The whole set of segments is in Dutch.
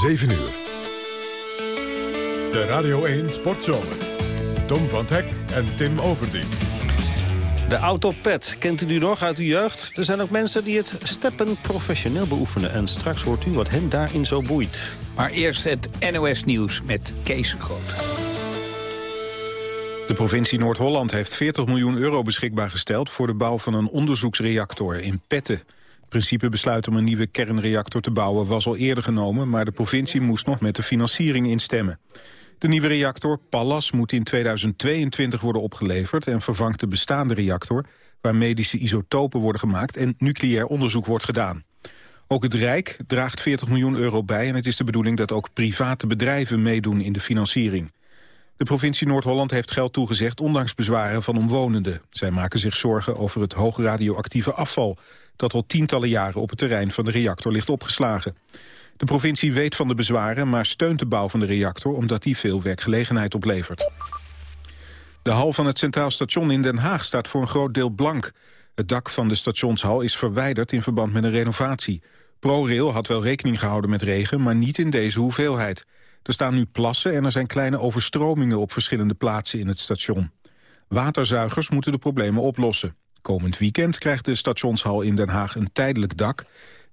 7 uur. De Radio 1 Sportzomer. Tom van Hek en Tim Overdien. De autopet, kent u die nog uit uw jeugd? Er zijn ook mensen die het steppen professioneel beoefenen. En straks hoort u wat hen daarin zo boeit. Maar eerst het NOS Nieuws met Kees Groot. De provincie Noord-Holland heeft 40 miljoen euro beschikbaar gesteld... voor de bouw van een onderzoeksreactor in Petten. Principebesluit om een nieuwe kernreactor te bouwen was al eerder genomen... maar de provincie moest nog met de financiering instemmen. De nieuwe reactor, Pallas, moet in 2022 worden opgeleverd... en vervangt de bestaande reactor, waar medische isotopen worden gemaakt... en nucleair onderzoek wordt gedaan. Ook het Rijk draagt 40 miljoen euro bij... en het is de bedoeling dat ook private bedrijven meedoen in de financiering. De provincie Noord-Holland heeft geld toegezegd ondanks bezwaren van omwonenden. Zij maken zich zorgen over het hoogradioactieve afval... dat al tientallen jaren op het terrein van de reactor ligt opgeslagen. De provincie weet van de bezwaren, maar steunt de bouw van de reactor... omdat die veel werkgelegenheid oplevert. De hal van het Centraal Station in Den Haag staat voor een groot deel blank. Het dak van de stationshal is verwijderd in verband met een renovatie. ProRail had wel rekening gehouden met regen, maar niet in deze hoeveelheid. Er staan nu plassen en er zijn kleine overstromingen op verschillende plaatsen in het station. Waterzuigers moeten de problemen oplossen. Komend weekend krijgt de stationshal in Den Haag een tijdelijk dak...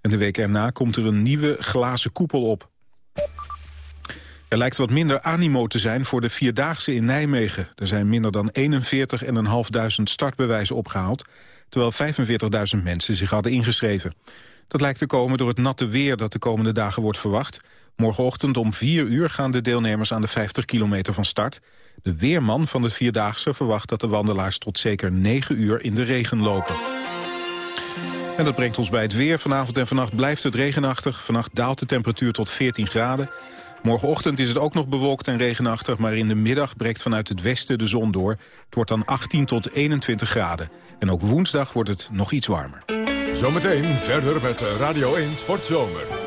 en de week erna komt er een nieuwe glazen koepel op. Er lijkt wat minder animo te zijn voor de Vierdaagse in Nijmegen. Er zijn minder dan 41.500 startbewijzen opgehaald... terwijl 45.000 mensen zich hadden ingeschreven. Dat lijkt te komen door het natte weer dat de komende dagen wordt verwacht... Morgenochtend om 4 uur gaan de deelnemers aan de 50 kilometer van start. De weerman van de Vierdaagse verwacht dat de wandelaars tot zeker 9 uur in de regen lopen. En dat brengt ons bij het weer. Vanavond en vannacht blijft het regenachtig. Vannacht daalt de temperatuur tot 14 graden. Morgenochtend is het ook nog bewolkt en regenachtig... maar in de middag breekt vanuit het westen de zon door. Het wordt dan 18 tot 21 graden. En ook woensdag wordt het nog iets warmer. Zometeen verder met Radio 1 Sportzomer.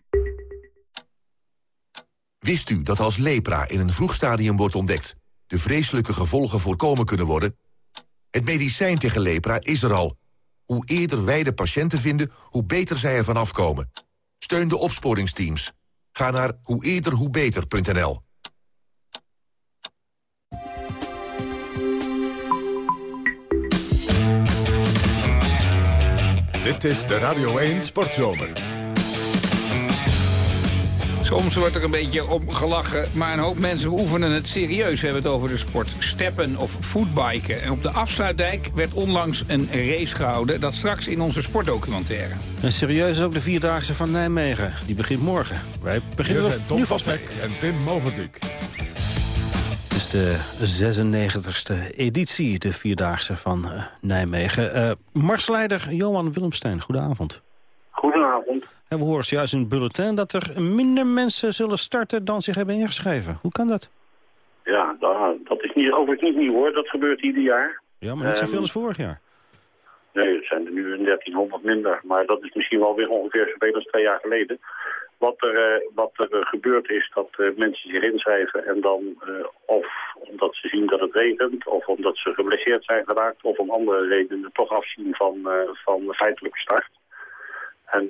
Wist u dat als lepra in een vroeg stadium wordt ontdekt... de vreselijke gevolgen voorkomen kunnen worden? Het medicijn tegen lepra is er al. Hoe eerder wij de patiënten vinden, hoe beter zij ervan afkomen. Steun de opsporingsteams. Ga naar hoe. Dit is de Radio 1 Sportzomer. Soms wordt er een beetje om gelachen, maar een hoop mensen oefenen het serieus. We hebben het over de sport steppen of footbiken. En op de afsluitdijk werd onlangs een race gehouden... dat straks in onze sportdocumentaire. En serieus is ook de Vierdaagse van Nijmegen. Die begint morgen. Wij beginnen Hier zijn nu vast mee. en Tim is de 96e editie, de Vierdaagse van uh, Nijmegen. Uh, marsleider Johan Willemstein, goedenavond. En we horen zojuist in het bulletin dat er minder mensen zullen starten dan zich hebben ingeschreven. Hoe kan dat? Ja, dat is niet, overigens niet nieuw hoor. Dat gebeurt ieder jaar. Ja, maar niet zoveel um, als vorig jaar. Nee, het zijn er nu 1300 minder. Maar dat is misschien wel weer ongeveer zoveel als twee jaar geleden. Wat er, uh, wat er uh, gebeurt is dat uh, mensen zich inschrijven en dan of omdat ze zien dat het regent... of omdat ze geblesseerd zijn geraakt of om andere redenen toch afzien van, van de feitelijke start. En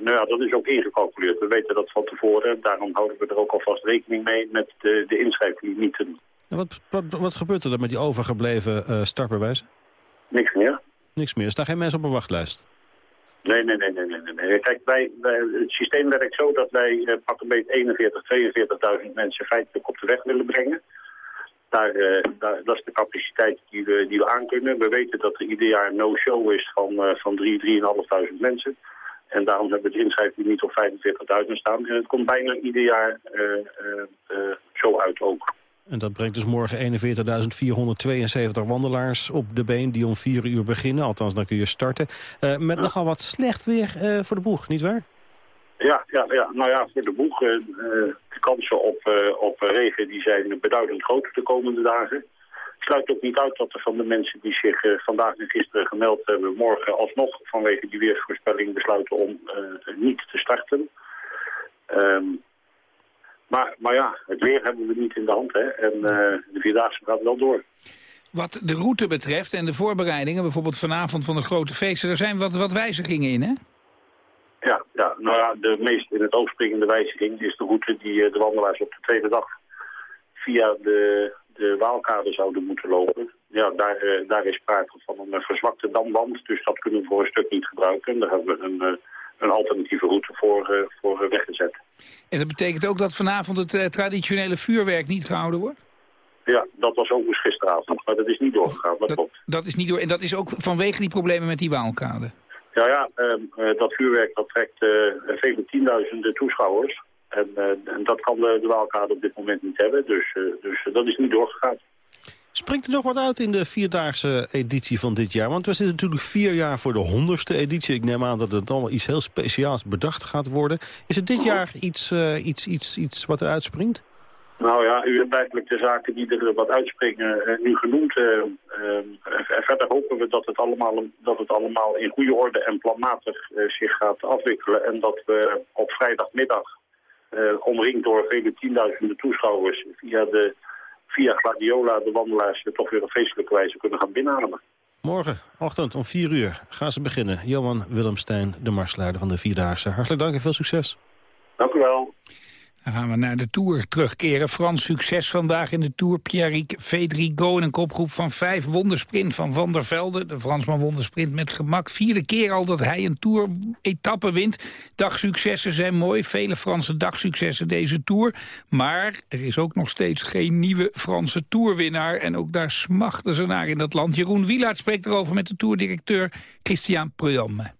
nou ja, dat is ook ingecalculeerd. We weten dat van tevoren. Daarom houden we er ook alvast rekening mee met de, de inschrijflimieten. En wat, wat, wat gebeurt er dan met die overgebleven uh, startbewijzen? Niks meer. Niks meer. Er staan geen mensen op een wachtlijst? Nee, nee, nee. nee, nee, nee. Kijk, wij, wij, het systeem werkt zo dat wij uh, pak een beetje 41, 42.000 mensen feitelijk op de weg willen brengen. Daar, uh, daar, dat is de capaciteit die we, die we aankunnen. We weten dat er ieder jaar een no-show is van, uh, van 3, 3.500 mensen. En daarom hebben we het inschrijflimiet op 45.000 staan. En het komt bijna ieder jaar uh, uh, zo uit ook. En dat brengt dus morgen 41.472 wandelaars op de been die om 4 uur beginnen. Althans, dan kun je starten. Uh, met ja. nogal wat slecht weer voor de boeg, nietwaar? Ja, ja, ja, nou ja, voor de boeg. Uh, de kansen op, op regen die zijn beduidend groter de komende dagen. Het sluit ook niet uit dat er van de mensen die zich uh, vandaag en gisteren gemeld hebben... morgen alsnog vanwege die weersvoorspelling besluiten om niet te starten. Um, maar, maar ja, het weer hebben we niet in de hand. Hè? En de Vierdaagse gaat wel door. Wat de route betreft en de voorbereidingen, bijvoorbeeld vanavond van de grote feesten... er zijn wat, wat wijzigingen in, hè? Ja, ja, nou ja, de meest in het oog springende wijziging is de route die eh, de wandelaars op de tweede dag via de, de Waalkade zouden moeten lopen. Ja, daar, eh, daar is sprake van een verzwakte damwand, dus dat kunnen we voor een stuk niet gebruiken. En daar hebben we een, eh, een alternatieve route voor, voor weggezet. En dat betekent ook dat vanavond het traditionele vuurwerk niet gehouden wordt? Ja, dat was ook dus gisteravond, maar dat is niet doorgegaan, dat, dat klopt. Dat is niet door, en dat is ook vanwege die problemen met die Waalkade? Ja, ja, ehm, eh, dat vuurwerk dat trekt uh, vele tienduizenden toeschouwers. En, uh, en, dat kan de, de Waalkade op dit moment niet hebben. Dus, dus dat is niet doorgegaan. Springt er nog wat uit in de vierdaagse editie van dit jaar? Want we zitten natuurlijk vier jaar voor de honderdste editie. Ik neem aan dat het allemaal iets heel speciaals bedacht gaat worden. Is het dit jaar iets, iets, iets, iets wat er uitspringt? Nou ja, u hebt eigenlijk de zaken die er wat uitspringen uh, nu genoemd. Uh, verder hopen we dat het, allemaal, dat het allemaal in goede orde en planmatig zich gaat afwikkelen. En dat we op vrijdagmiddag, omringd door vele tienduizenden toeschouwers, via, de, via Gladiola de wandelaars toch weer op feestelijke wijze kunnen gaan binnenhalen. Morgen, ochtend om 4 uur, gaan ze beginnen. Johan Willemstein, de marsleider van de Vierdaagse. Hartelijk dank en veel succes. Dank u wel. Dan gaan we naar de Tour terugkeren. Frans succes vandaag in de Tour. Pierrick Vedrigo in een kopgroep van vijf wondersprint van Van der Velde. De Fransman wondersprint met gemak. Vierde keer al dat hij een Tour-etappe wint. Dagsuccessen zijn mooi. Vele Franse dagsuccessen deze Tour. Maar er is ook nog steeds geen nieuwe Franse Tourwinnaar. En ook daar smachten ze naar in dat land. Jeroen Wielaert spreekt erover met de Tourdirecteur Christian Prudhomme.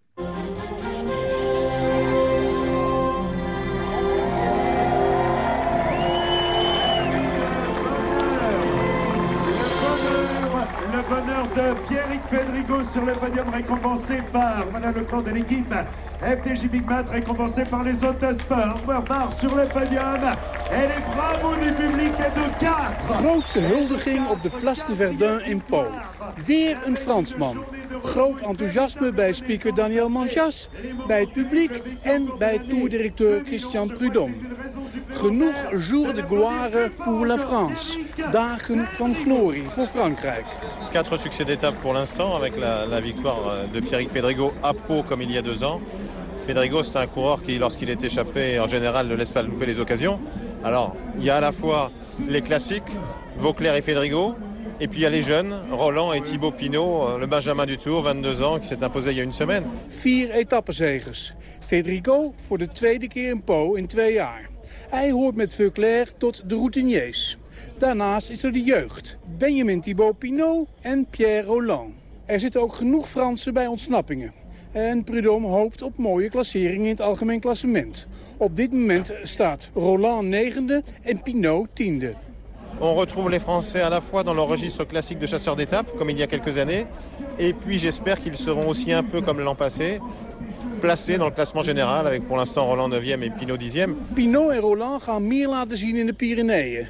Pierrick Pedrigo sur le podium récompensé par voilà le corps de l'équipe FDJ Big Mat récompensé par les autosports Bar sur le podium en les bravo du publiek de 4 Grootste huldiging op de Place de Verdun in Po. Weer een Fransman. Groot enthousiasme bij speaker Daniel Manjas, bij het publiek en bij toerdirecteur Christian Prudhomme. Genoeg jour de gloire pour la France. Dagen van glorie voor Frankrijk. Quatre succès d'étape pour l'instant avec la, la, victoire de Pierrick Fedrigo à Pau comme il y a deux ans. Fedrigo c'est un coureur qui lorsqu'il est échappé en général ne laisse pas louper les occasions. Alors il y a à la fois les classiques, Vauclair et Fedrigo, et puis il y a les jeunes, Roland et Thibaut Pinot, le Benjamin du Tour, 22 ans, qui s'est imposé il y a une semaine. Vier etappenzegers. Federico voor de tweede keer in Po in twee jaar. Hij hoort met Veuclair tot de routiniers. Daarnaast is er de jeugd. Benjamin Thibaut Pinot en Pierre Roland. Er zitten ook genoeg Fransen bij ontsnappingen. En Prudhomme hoopt op mooie klasseringen in het algemeen klassement. Op dit moment staat Roland negende en Pinot tiende. On retrouve les Français à la fois dans leur registre classique de chasseurs d'étapes, comme il y a quelques années, et puis j'espère qu'ils seront aussi un peu comme l'an passé, placés dans le classement général, avec pour l'instant Roland 9e et Pinot 10e. Pinot en Roland gaan meer laten zien in de Pyreneeën.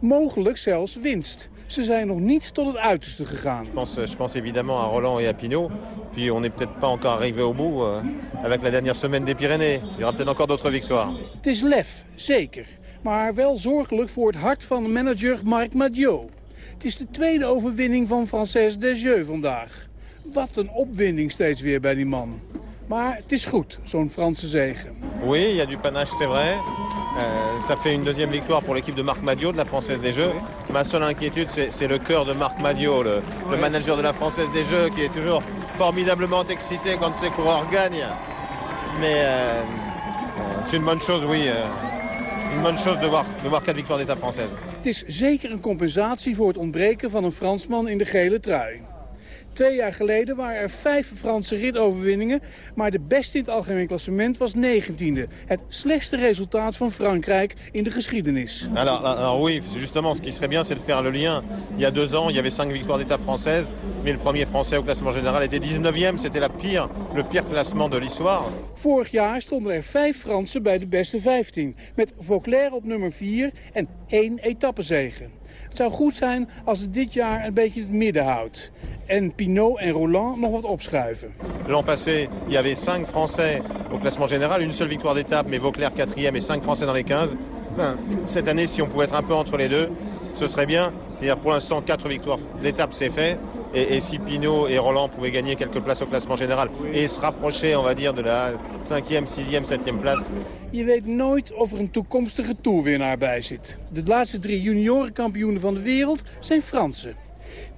Mogelijk zelfs winst. Ze zijn nog niet tot het uiterste gegaan. Je pense, je pense évidemment à Roland et à Pinot. Puis on n'est peut-être pas encore arrivé au bout euh, avec la dernière semaine des Pyrénées. Il y aura peut-être encore d'autres victoires. Het is lef, zeker. Maar wel zorgelijk voor het hart van manager Marc Madiot. Het is de tweede overwinning van Frances Desjeux vandaag. Wat een opwinding steeds weer bij die man. Maar het is goed, zo'n Franse zegen. Oui, il y a du panache, c'est vrai. Euh, ça fait une deuxième victoire pour l'équipe de Marc Madiot, de la Française des Jeux. Ma seule inquiétude, c'est le cœur de Marc Madiot, le, le, manager de la Française des Jeux, qui est toujours formidablement excité quand ses coureurs gagnent. Mais euh, c'est une bonne chose, oui. Euh, une bonne chose de voir, de voir quatre victoires d'étape française. Het is zeker een compensatie voor het ontbreken van een Fransman in de gele trui. Twee jaar geleden waren er vijf Franse ritoverwinningen... maar de beste in het algemeen klassement was 19e. Het slechtste resultaat van Frankrijk in de geschiedenis. Alors, alors oui, justement, ce qui serait bien, c'est de faire le lien. Il y a deux ans, il y avait cinq victoires d'étape françaises, mais le premier français au classement général était 19e. C'était la pire, le pire classement de l'histoire. Vorig jaar stonden er vijf Fransen bij de beste 15. Met Vauclair op nummer 4 en één etappezege. Het zou goed zijn als het dit jaar een beetje het midden houdt. En Pinot en Roland nog wat opschuiven. L'an passé, il y avait 5 Français au classement général, une seule victoire d'étape, mais Vauclair 4e et 5 Français dans les 15. Ben, cette année, si on pouvait être un peu entre les deux, ce serait bien. C'est-à-dire pour l'instant, 4 victoires d'étape, c'est fait. Et, et, si Pinot et Roland pouvaient gagner quelques places au classement général et se rapprocher, on va dire, de la 5e, 6e, 7e place. Je weet nooit of er een toekomstige toerwinnaar bij zit. De laatste drie juniorenkampioenen van de wereld zijn Fransen.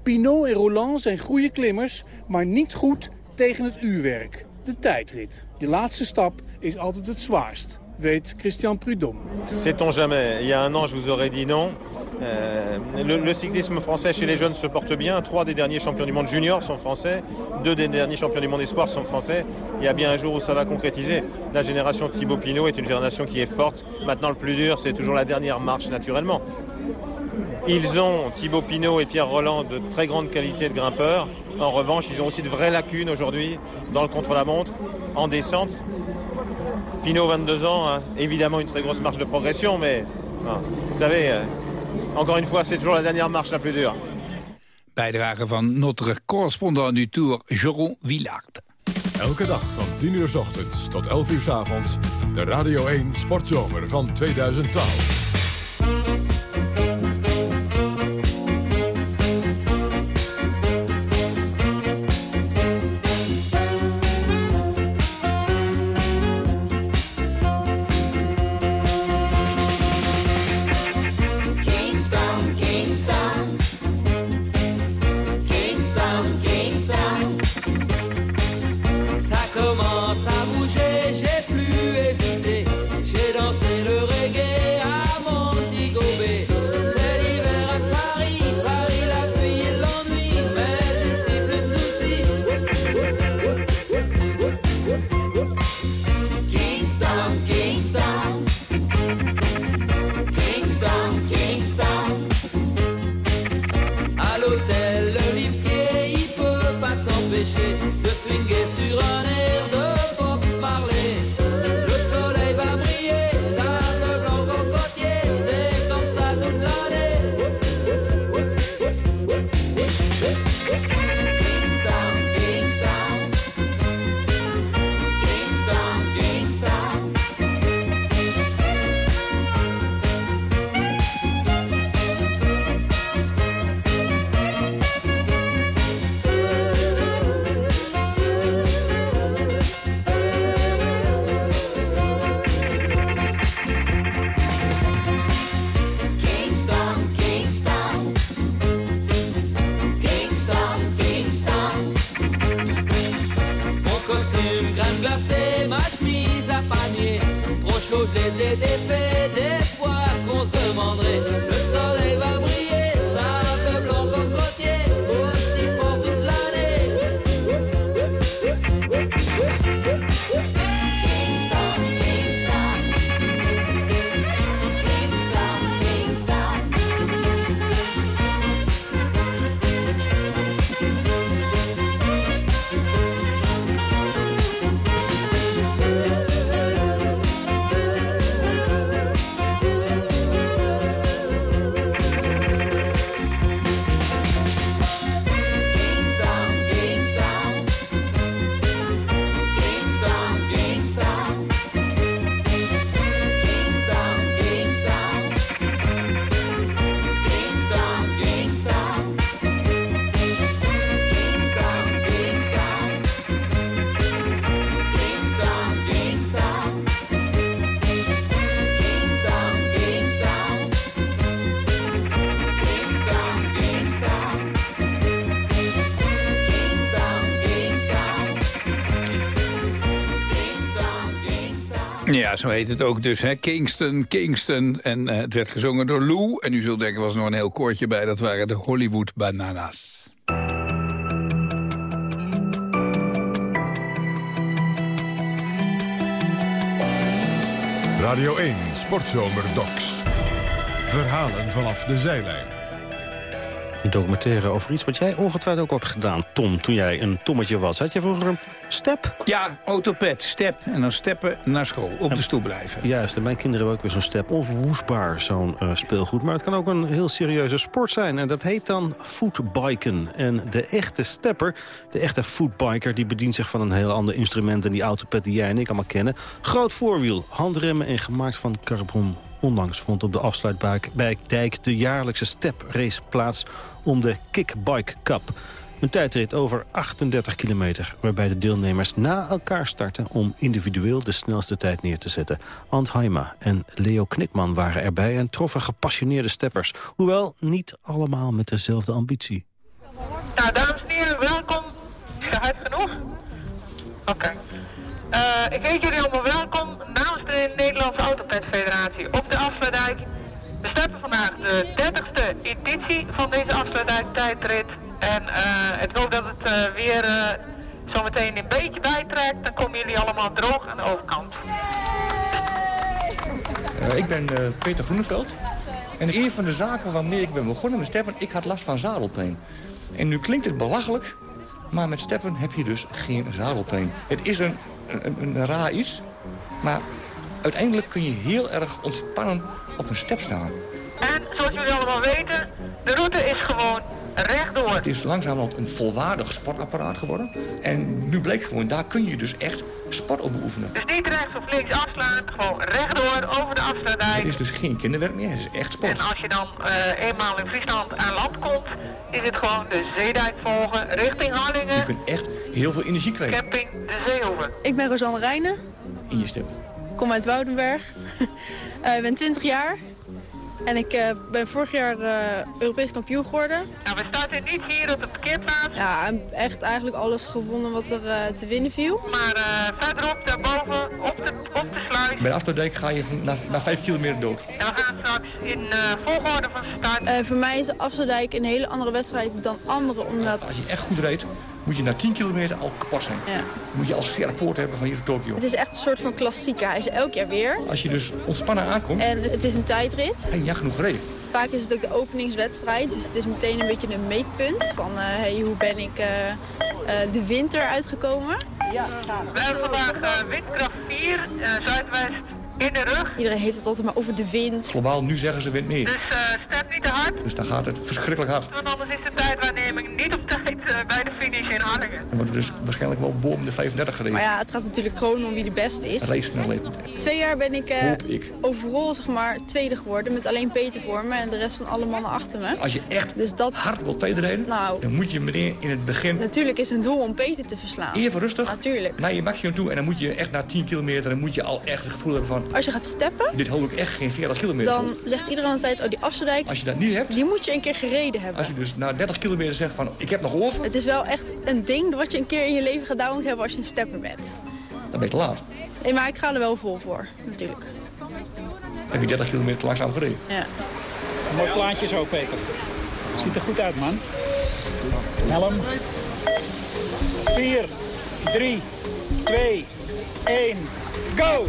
Pinot en Roland zijn goede klimmers, maar niet goed tegen het uurwerk. De tijdrit. Je laatste stap is altijd het zwaarst, weet Christian Prudhomme. Sait-on jamais Il y a un an, je vous aurais dit non. Euh, le, le, cyclisme français chez les jeunes se porte bien. Trois des derniers champions du monde junior sont français. Deux des derniers champions du monde espoir sont français. Il y a bien un jour où ça va concrétiser. La génération Thibaut Pinot est une génération qui est forte. Maintenant, le plus dur, c'est toujours la dernière marche, naturellement. Ils ont, Thibaut Pinot et Pierre Roland, de très grandes qualités de grimpeurs. En revanche, ils ont aussi de vraies lacunes aujourd'hui dans le contre-la-montre, en descente. Pinot, 22 ans, hein, évidemment une très grosse marge de progression, mais ah, vous savez, euh, encore une fois, c'est toujours la dernière marche la plus dure. Bijdrage van notre correspondant du Tour, Jeroen Wielaert. Elke dag van 10 uur s ochtends tot 11 uur s avonds. De Radio 1 Sportzomer van 2012. Ja, zo heet het ook dus, hè? Kingston, Kingston. En eh, het werd gezongen door Lou. En u zult denken, was nog een heel koortje bij. Dat waren de Hollywood Bananas. Radio 1, Sportzomer Docs. Verhalen vanaf de zijlijn. Een documentaire over iets wat jij ongetwijfeld ook hebt gedaan, Tom, toen jij een tommetje was. Had je vroeger een step? Ja, autopet, step. En dan steppen naar school. Op de stoel blijven. Juist, en mijn kinderen hebben ook weer zo'n step. Onverwoestbaar, zo'n uh, speelgoed. Maar het kan ook een heel serieuze sport zijn. En dat heet dan footbiken. En de echte stepper, de echte footbiker... die bedient zich van een heel ander instrument... dan die autopet die jij en ik allemaal kennen. Groot voorwiel, handremmen en gemaakt van carbon Onlangs vond op de afsluitdijk de jaarlijkse steprace plaats om de Kickbike Cup. Een tijdrit over 38 kilometer, waarbij de deelnemers na elkaar starten... om individueel de snelste tijd neer te zetten. Ant Haima en Leo Knikman waren erbij en troffen gepassioneerde steppers. Hoewel niet allemaal met dezelfde ambitie. Nou, dames en heren, welkom. Is genoeg? Oké. Uh, ik heet jullie allemaal welkom namens de Nederlandse Autopet Federatie op de Afsluitdijk. We starten vandaag de 30ste editie van deze Afsluitdijk tijdrit. En uh, ik hoop dat het uh, weer zometeen een beetje bijtrekt. Dan komen jullie allemaal droog aan de overkant. ik ben Peter Groeneveld. En een van de zaken waarmee ik ben begonnen met steppen, ik had last van zadelpijn. En nu klinkt het belachelijk, maar met steppen heb je dus geen zadelpijn. Het is een een, raar iets. Maar uiteindelijk kun je heel erg ontspannen op een step staan. En zoals jullie allemaal weten, de route is gewoon rechtdoor. Het is langzamerhand een volwaardig sportapparaat geworden. En nu bleek gewoon, daar kun je dus echt sport op beoefenen. Dus niet rechts of links afslaan, gewoon rechtdoor over de afsluitdijk. Het is dus geen kinderwerk meer, het is echt sport. En als je dan uh, eenmaal in Friesland aan land komt, is het gewoon de zeedijk volgen richting Harlingen. Je kunt echt heel veel energie krijgen. Camping de Zeehoeven. Ik ben Rosanne Rijnen. In je stem. Ik kom uit Woudenberg. uh, ik ben 20 jaar. En ik uh, ben vorig jaar uh, Europees kampioen geworden. Nou, we starten niet hier op de parkeerplaats. Ja, echt eigenlijk alles gewonnen wat er uh, te winnen viel. Maar verderop, daarboven, op de, op de sluis. Bij de Afsluitdijk ga je na, na vijf kilometer dood. En we gaan straks in volgorde van start. voor mij is de Afsluitdijk een hele andere wedstrijd dan andere, omdat... Als je echt goed rijdt, moet je na 10 kilometer al kapot zijn. Ja. Moet je al scherp hebben van hier tot Tokio. Het is echt een soort van klassieker. Hij is elk jaar weer. Als je dus ontspannen aankomt... En het is een tijdrit. En ja, genoeg gereden. Vaak is het ook de openingswedstrijd. Dus het is meteen een beetje een meetpunt. Van uh, hey, hoe ben ik uh, uh, de winter uitgekomen. Ja, we hebben vandaag windkracht 4, zuidwest in de rug. Iedereen heeft het altijd maar over de wind. Globaal, nu zeggen ze wind meer. Dus uh, step niet te hard. Dus dan gaat het verschrikkelijk hard. Want anders is de tijdwaarneming niet op tijd uh, bij de finish in Harlingen. Dan wordt dus waarschijnlijk wel boven de 35 gereden. Maar ja, het gaat natuurlijk gewoon om wie de beste is. Race snelheid. Twee jaar ben ik, uh, ik, overal zeg maar tweede geworden. Met alleen Peter voor me en de rest van alle mannen achter me. Als je echt dus dat... hard wilt tweede rijden, nou, dan moet je meteen in het begin... Natuurlijk is een doel om Peter te verslaan. Even rustig. Natuurlijk. Naar je maximum toe en dan moet je echt na 10 kilometer... dan moet je al echt het gevoel hebben van... Als je gaat steppen dit hou ik echt geen 40 kilometer Dan zegt iedereen altijd, oh die Afsterdijk, Als je dat niet hebt... Die moet je een keer gereden hebben. Als je dus na 30 kilometer zegt van, ik heb nog over... Het is wel echt een ding wat je een keer in je leven gedaan moet hebben als je een stepper bent. Dan ben je te laat. Nee, maar ik ga er wel vol voor, natuurlijk. Heb je 30 kilometer langzaam gereden? Ja. Een mooi plaatje zo, Peter. Ziet er goed uit, man. Helm. 4, 3, 2, 1, go!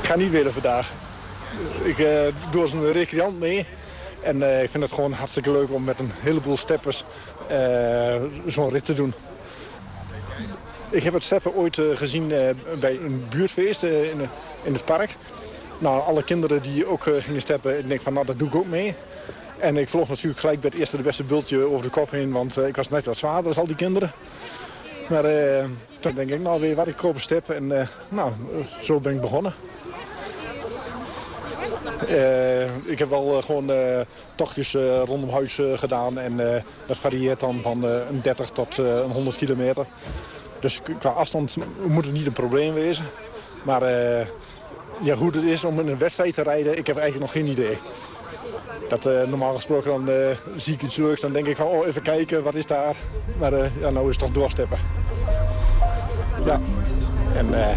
Ik ga niet willen vandaag. Ik uh, doe als een recreant mee. En uh, ik vind het gewoon hartstikke leuk om met een heleboel steppers uh, zo'n rit te doen. Ik heb het steppen ooit gezien bij een buurtfeest in, in, het park. Nou, alle kinderen die ook gingen steppen, ik denk van nou, dat doe ik ook mee. En ik vloog natuurlijk gelijk bij het eerste de beste bultje over de kop heen, want ik was net wat zwaarder als al die kinderen. Maar uh, toen denk ik, nou weer wat, ik koop step. En nou, zo ben ik begonnen. Uh, ik heb wel gewoon tochtjes rondom huis gedaan. En dat varieert dan van een 30 tot een 100 kilometer. Dus qua afstand moet het niet een probleem wezen. Maar ja, hoe het is om in een wedstrijd te rijden, ik heb eigenlijk nog geen idee. Dat, normaal gesproken dan zie ik iets leuks, dan denk ik van oh, even kijken, wat is daar? Maar ja, nou is het toch doorsteppen. Ja. En uh,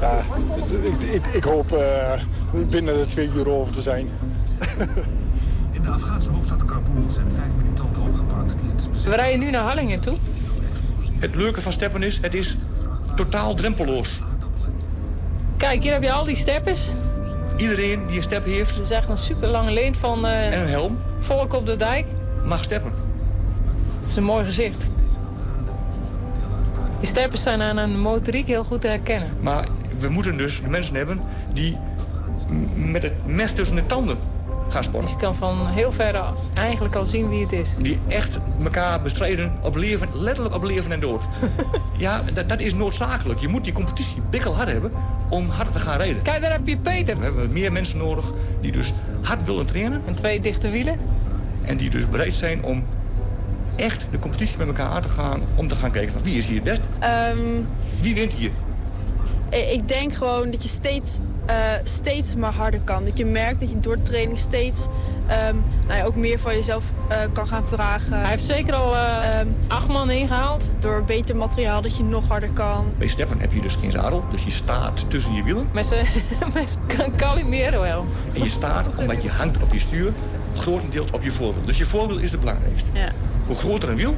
ja, ik, ik, ik hoop uh, binnen de twee uur over te zijn. In de Afghaanse hoofdstad Kabul zijn vijf militanten opgepakt. Die het We rijden nu naar Hallingen toe. Het leuke van steppen is, het is totaal drempeloos. Kijk, hier heb je al die steppers. Iedereen die een step heeft... Het is echt een super lange leent van... Uh, en een helm. Volk op de dijk. Mag steppen. Het is een mooi gezicht. Die steppers zijn aan een motoriek heel goed te herkennen. Maar we moeten dus mensen hebben die met het mes tussen de tanden gaan sporten. Dus je kan van heel ver eigenlijk al zien wie het is. Die echt elkaar bestrijden op leven, letterlijk op leven en dood. ja, dat, dat, is noodzakelijk. Je moet die competitie hard hebben om harder te gaan rijden. Kijk, daar heb je Peter. We hebben meer mensen nodig die dus hard willen trainen. En twee dichte wielen. En die dus bereid zijn om echt de competitie met elkaar aan te gaan... om te gaan kijken van wie is hier het best? Um, wie wint hier? Ik denk gewoon dat je steeds, uh, steeds maar harder kan. Dat je merkt dat je door de training steeds um, nou ja, ook meer van jezelf uh, kan gaan vragen. Hij heeft zeker al uh, um, acht man ingehaald. Door beter materiaal dat je nog harder kan. Bij Steppen heb je dus geen zadel, dus je staat tussen je wielen. Met zijn Calimero wel. En je staat, omdat je hangt op je stuur, grotendeels op je voorwiel. Dus je voorwiel is het belangrijkste. Ja. Hoe groter een wiel,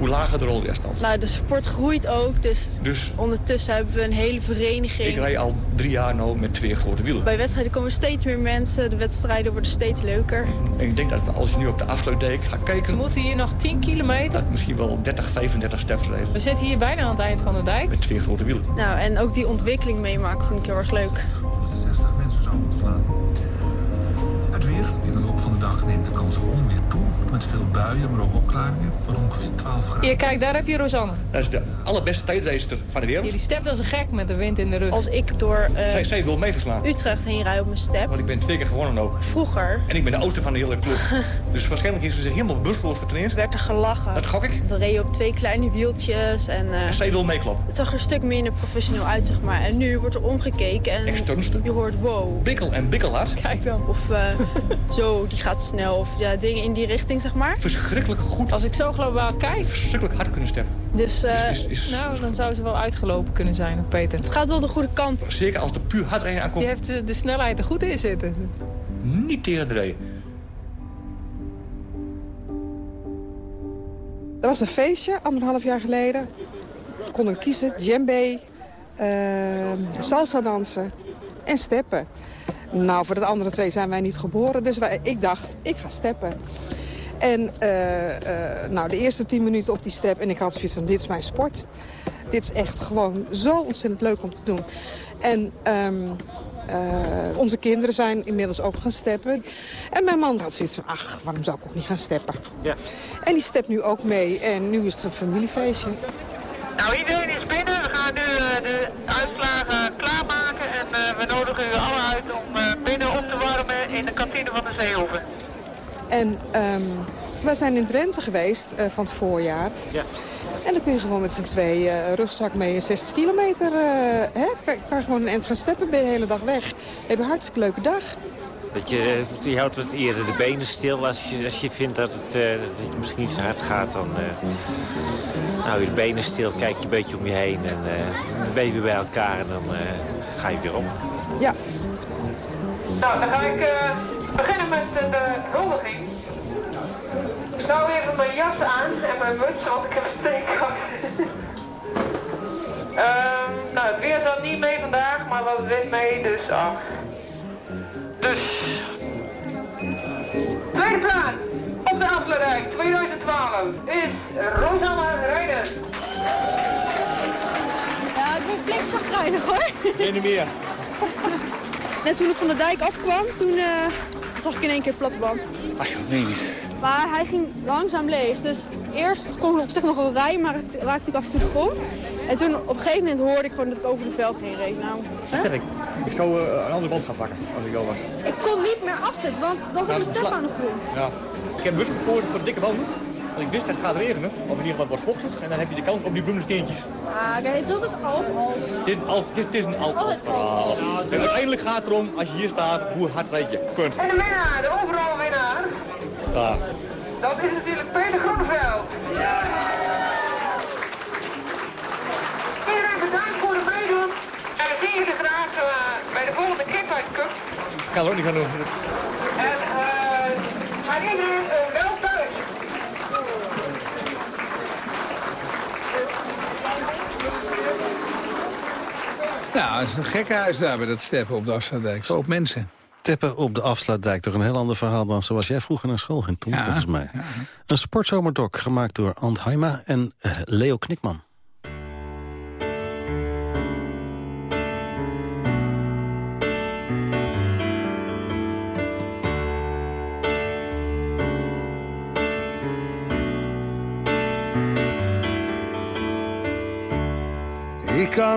hoe lager de rolweerstand. Nou, de sport groeit ook, dus, dus ondertussen hebben we een hele vereniging. Ik rij al drie jaar nu met twee grote wielen. Bij wedstrijden komen steeds meer mensen, de wedstrijden worden steeds leuker. En ik denk dat als je nu op de afsluitdijk gaat kijken... Ze moeten hier nog 10 kilometer. Dat misschien wel 30, 35 steps rijden. We zitten hier bijna aan het eind van de dijk. Met twee grote wielen. Nou, en ook die ontwikkeling meemaken vind ik heel erg leuk. 60 mensen zou ontslaan. Het weer. Van de dag neemt de kans op onweer toe. Met veel buien, maar ook opklaringen. Voor ongeveer 12 graden. Hier, kijk, daar heb je Rosanne. Dat is de allerbeste tijdreister van de wereld. Die stept als een gek met de wind in de rug. Als ik door uh, zij, zij wil mee verslaan. Utrecht heen rij op mijn step. Want ik ben twee keer gewonnen ook. Vroeger. En ik ben de oudste van de hele club. dus waarschijnlijk is ze zich helemaal bewusteloos getraineerd. werd er gelachen. Dat gok ik. Dan reed je op twee kleine wieltjes. En, uh, en zij wil meekloppen. Het zag er een stuk minder professioneel uit, zeg maar. En nu wordt er omgekeken en Externste. je hoort wow. Bikkel en bikkelhard. Kijk dan. Of uh, zo, die gaat snel. Of ja, dingen in die richting, zeg maar. Verschrikkelijk goed. Als ik zo globaal kijk. Verschrikkelijk hard kunnen steppen. Dus, uh, is, is, nou, dan zou ze wel uitgelopen kunnen zijn, Peter. Het gaat wel de goede kant. Zeker als er puur hard rijden aankomt. Je heeft de snelheid er goed in zitten. Niet tegen de rijden. Er was een feestje, anderhalf jaar geleden. We konden kiezen, djembe, uh, salsa dansen en steppen. Nou, voor de andere twee zijn wij niet geboren, dus wij, ik dacht, ik ga steppen. En uh, uh, nou, de eerste tien minuten op die step en ik had zoiets van, dit is mijn sport. Dit is echt gewoon zo ontzettend leuk om te doen. En um, uh, onze kinderen zijn inmiddels ook gaan steppen. En mijn man had zoiets van, ach, waarom zou ik ook niet gaan steppen? Ja. En die stept nu ook mee en nu is het een familiefeestje. Nou, iedereen is binnen. We gaan nu de uitslagen klaarmaken. En uh, we nodigen u alle uit om kantine van de Zeehoven. En um, we zijn in Drenthe geweest van het voorjaar. Ja. En dan kun je gewoon met z'n twee uh, rugzak mee in 60 kilometer. Uh, hè? Kan, kan gewoon een eind gaan steppen, ben je de hele dag weg. We hebben een hartstikke leuke dag. Dat je, je houdt wat eerder de benen stil. Als je, als je vindt dat het, uh, dat het misschien niet zo hard gaat, dan hou je de benen stil. Kijk je een beetje om je heen en dan ben je weer bij elkaar en dan ga je weer om. Ja. Nou, dan ga ik beginnen met de huldiging. Ik hou even mijn jas aan en mijn muts, want ik heb een steekkracht. um, nou, het weer zat niet mee vandaag, maar wat wind mee, dus ach. Dus. Tweede plaats op de Afsluitdijk 2012 is Rosanne Rijden. Ja, ik ben flink zagrijnig hoor. Geen niet meer. Net toen ik van de dijk afkwam, toen uh, zag ik in één keer platband. Ach, nee niet. Maar hij ging langzaam leeg. Dus eerst stond er op zich nog een rij, maar raakte ik af en toe de grond. En toen op een gegeven moment hoorde ik gewoon dat ik over de velg heen reed. Nou, Stel ik. Ik zou uh, een andere band gaan pakken als ik jou was. Ik kon niet meer afzetten, want dan zat mijn step aan de grond. Ja. Ik heb bewust gekozen voor de dikke banden. Want ik wist dat het gaat regenen. Of in ieder geval wordt vochtig. En dan heb je de kans op die bloemende steentjes. Ah, kijk, het is altijd als als. Het is, als, het is, het is een als als. En uiteindelijk gaat het erom, als je hier staat, hoe hard rijd je. Punt. En de winnaar, de overal winnaar. Ja. Dat is natuurlijk Peter Groeneveld. Ja. Iedereen bedankt voor het meedoen. En we zien jullie graag uh, bij de volgende Kickfight Cup. Ik kan het ook niet gaan doen. En uh, maar iedereen uh, wel thuis. Nou, het is een gekke huis daar bij dat steppen op de Afsluitdijk. Hoop mensen. Teppen op de afsluitdijk. Toch een heel ander verhaal dan zoals jij vroeger naar school ging toen, volgens mij. Een sportzomerdok gemaakt door Ant Heima en eh, Leo Knikman.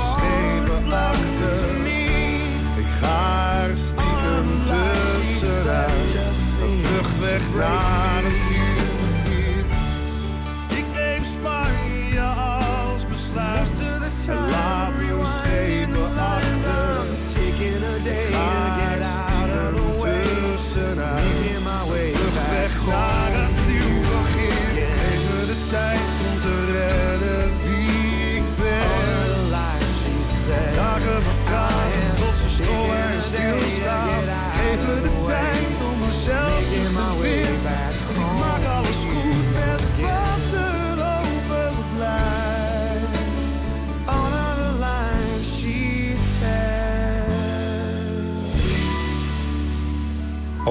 schepen achter. Ik ga er stiekem tussenuit. Een vlucht weg naar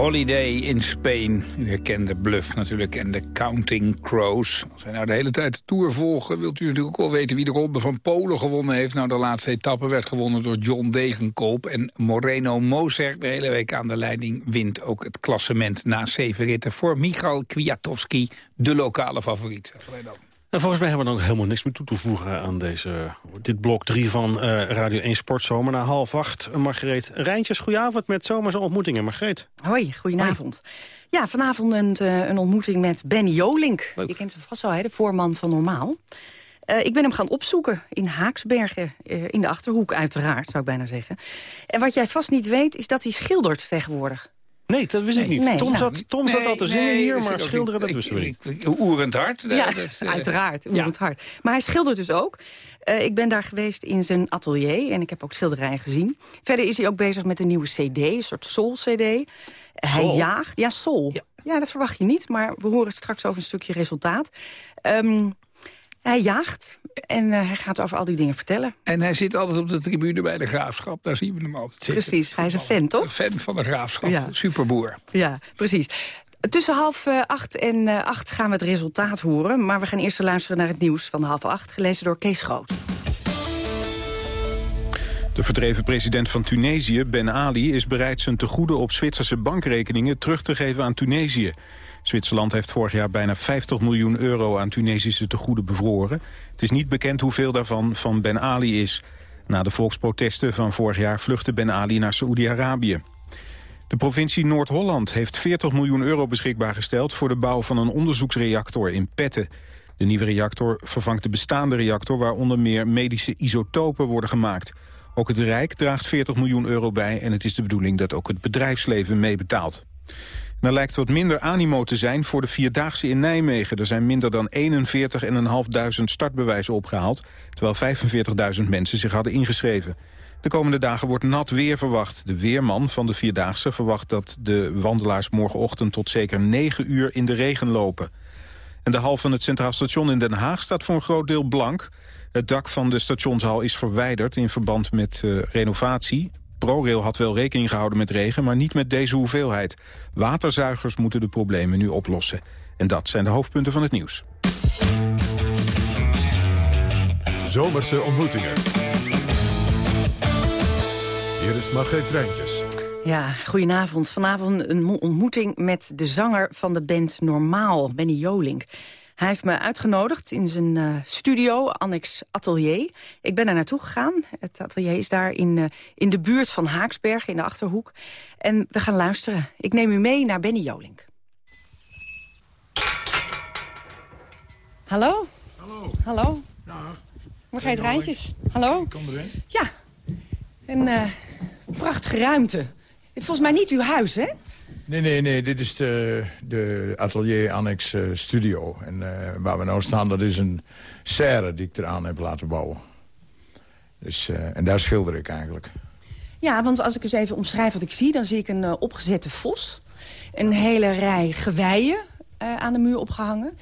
Holiday in Spain. U herkent de Bluff natuurlijk en de Counting Crows. Als wij nou de hele tijd de Tour volgen... wilt u natuurlijk ook wel weten wie de Ronde van Polen gewonnen heeft. Nou, de laatste etappe werd gewonnen door John Degenkolb. En Moreno Moser, de hele week aan de leiding... wint ook het klassement na zeven ritten voor Michal Kwiatowski... de lokale favoriet. En volgens mij hebben we nog helemaal niks meer toe te voegen aan deze, dit blok 3 van eh, Radio 1 Sportzomer. Na half acht, Margreet Rijntjes, goedenavond met zomerse ontmoetingen. Margreet. Hoi, goedenavond. Ja, vanavond een, eh, een ontmoeting met Benny Jolink. Je kent hem vast wel, hè, de voorman van Normaal. Eh, ik ben hem gaan opzoeken in Haaksbergen, eh, in de Achterhoek uiteraard, zou ik bijna zeggen. En wat jij vast niet weet, is dat hij schildert tegenwoordig. Nee, dat wist ik niet. Nee, Tom, nou, zat, Tom zat al te zingen nee, hier, maar schilderen, dat wisten we niet. Oerend hard. Ja, dat is, eh, uiteraard. Oerend hard. Maar hij schildert dus ook. Eh, ik ben daar geweest in zijn atelier en ik heb ook schilderijen gezien. Verder is hij ook bezig met een nieuwe cd, een soort soul-cd. Hij jaagt. Ja, soul. Ja. dat verwacht je niet, maar we horen straks ook een stukje resultaat. Ehm, Hij jaagt en hij gaat over al die dingen vertellen. En hij zit altijd op de tribune bij de Graafschap. Daar zien we hem altijd zitten. Precies, hij is een fan, toch? Een fan van de Graafschap. Ja. Superboer. Ja, precies. Tussen half eh, acht en eh, acht gaan we het resultaat horen. Maar we gaan eerst luisteren naar het nieuws van half acht. Gelezen door Kees Groot. De verdreven president van Tunesië, Ben Ali, is bereid zijn tegoeden op Zwitserse bankrekeningen terug te geven aan Tunesië. Zwitserland heeft vorig jaar bijna 50 miljoen euro aan Tunesische tegoeden bevroren. Het is niet bekend hoeveel daarvan van Ben Ali is. Na de volksprotesten van vorig jaar vluchtte Ben Ali naar Saoedi-Arabië. De provincie Noord-Holland heeft 40 miljoen euro beschikbaar gesteld... voor de bouw van een onderzoeksreactor in Petten. De nieuwe reactor vervangt de bestaande reactor... waar onder meer medische isotopen worden gemaakt. Ook het Rijk draagt 40 miljoen euro bij... en het is de bedoeling dat ook het bedrijfsleven meebetaalt. En er lijkt wat minder animo te zijn voor de Vierdaagse in Nijmegen. Er zijn minder dan 41.500 startbewijzen opgehaald... terwijl 45.000 mensen zich hadden ingeschreven. De komende dagen wordt nat weer verwacht. De weerman van de Vierdaagse verwacht dat de wandelaars morgenochtend... tot zeker 9 uur in de regen lopen. En de hal van het Centraal Station in Den Haag staat voor een groot deel blank. Het dak van de stationshal is verwijderd in verband met uh, renovatie. ProRail had wel rekening gehouden met regen, maar niet met deze hoeveelheid. Waterzuigers moeten de problemen nu oplossen. En dat zijn de hoofdpunten van het nieuws. Zomerse ontmoetingen. Hier is Margreet Rijntjes. Ja, goedenavond. Vanavond een ontmoeting met de zanger van de band Normaal, Benny Jolink. Hij heeft me uitgenodigd in zijn uh, studio, Annex Atelier. Ik ben daar naartoe gegaan. Het atelier is daar in, uh, in de buurt van Haaksberg, in de Achterhoek. En we gaan luisteren. Ik neem u mee naar Benny Jolink. Hallo? Hallo. Hallo. Dag. Margreet Rijntjes. Hallo. Kom erin. Ja. Een uh, prachtige ruimte. Volgens mij niet uw huis, hè? Nee, nee, nee. Dit is de, de atelier annex uh, studio. En uh, waar we nou staan, dat is een serre die ik eraan heb laten bouwen. Dus, uh, en daar schilder ik eigenlijk. Ja, want als ik eens even omschrijf wat ik zie... dan zie ik een opgezette vos. Een hele rij geweien aan de muur opgehangen.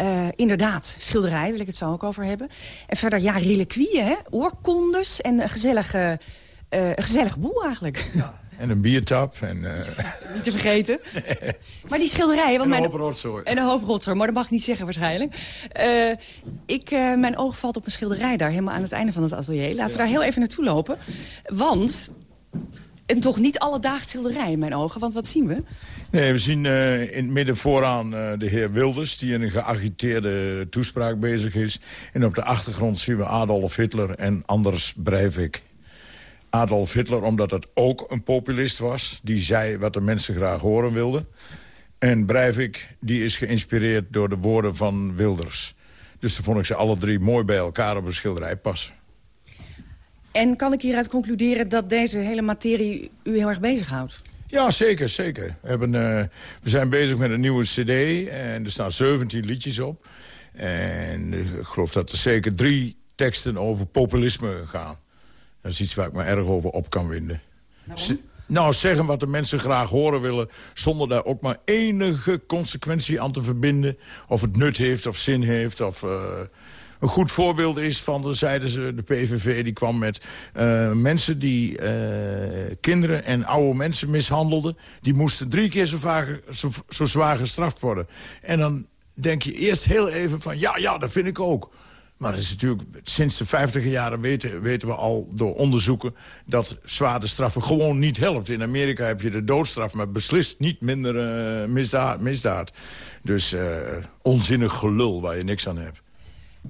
Uh, inderdaad, schilderij wil ik het zo ook over hebben. En verder, ja, reliquieën, hè? oorkondes en een gezellige, uh, een gezellig boel eigenlijk. Ja, en een biertap. En, uh... Niet te vergeten. Maar die schilderijen... Want en een mijn... hoop rotzooi. En een hoop rotzooi, maar dat mag ik niet zeggen waarschijnlijk. Uh, ik, uh, mijn oog valt op een schilderij daar, helemaal aan het einde van het atelier. Laten we daar heel even naartoe lopen. Want een toch niet alledaags schilderij in mijn ogen, want wat zien we? Nee, we zien uh, in het midden vooraan uh, de heer Wilders... die in een geagiteerde toespraak bezig is. En op de achtergrond zien we Adolf Hitler en Anders Breivik. Adolf Hitler omdat het ook een populist was. Die zei wat de mensen graag horen wilden. En Breivik die is geïnspireerd door de woorden van Wilders. Dus toen vond ik ze alle drie mooi bij elkaar op een schilderij passen. En kan ik hieruit concluderen dat deze hele materie u heel erg bezighoudt? Ja, zeker, zeker. We, hebben, uh, we zijn bezig met een nieuwe cd en er staan 17 liedjes op. En ik geloof dat er zeker drie teksten over populisme gaan. Dat is iets waar ik me erg over op kan winden. Nou, zeggen wat de mensen graag horen willen... zonder daar ook maar enige consequentie aan te verbinden. Of het nut heeft of zin heeft. Of, uh, een goed voorbeeld is van, de, zeiden ze, de PVV... die kwam met uh, mensen die uh, kinderen en oude mensen mishandelden. Die moesten drie keer zo, vaak, zo, zo zwaar gestraft worden. En dan denk je eerst heel even van... ja, ja, dat vind ik ook. Maar dat is natuurlijk, sinds de 50 jaren weten, weten we al door onderzoeken... dat zware straffen gewoon niet helpt. In Amerika heb je de doodstraf, maar beslist niet minder uh, misdaad, misdaad. Dus uh, onzinnig gelul waar je niks aan hebt.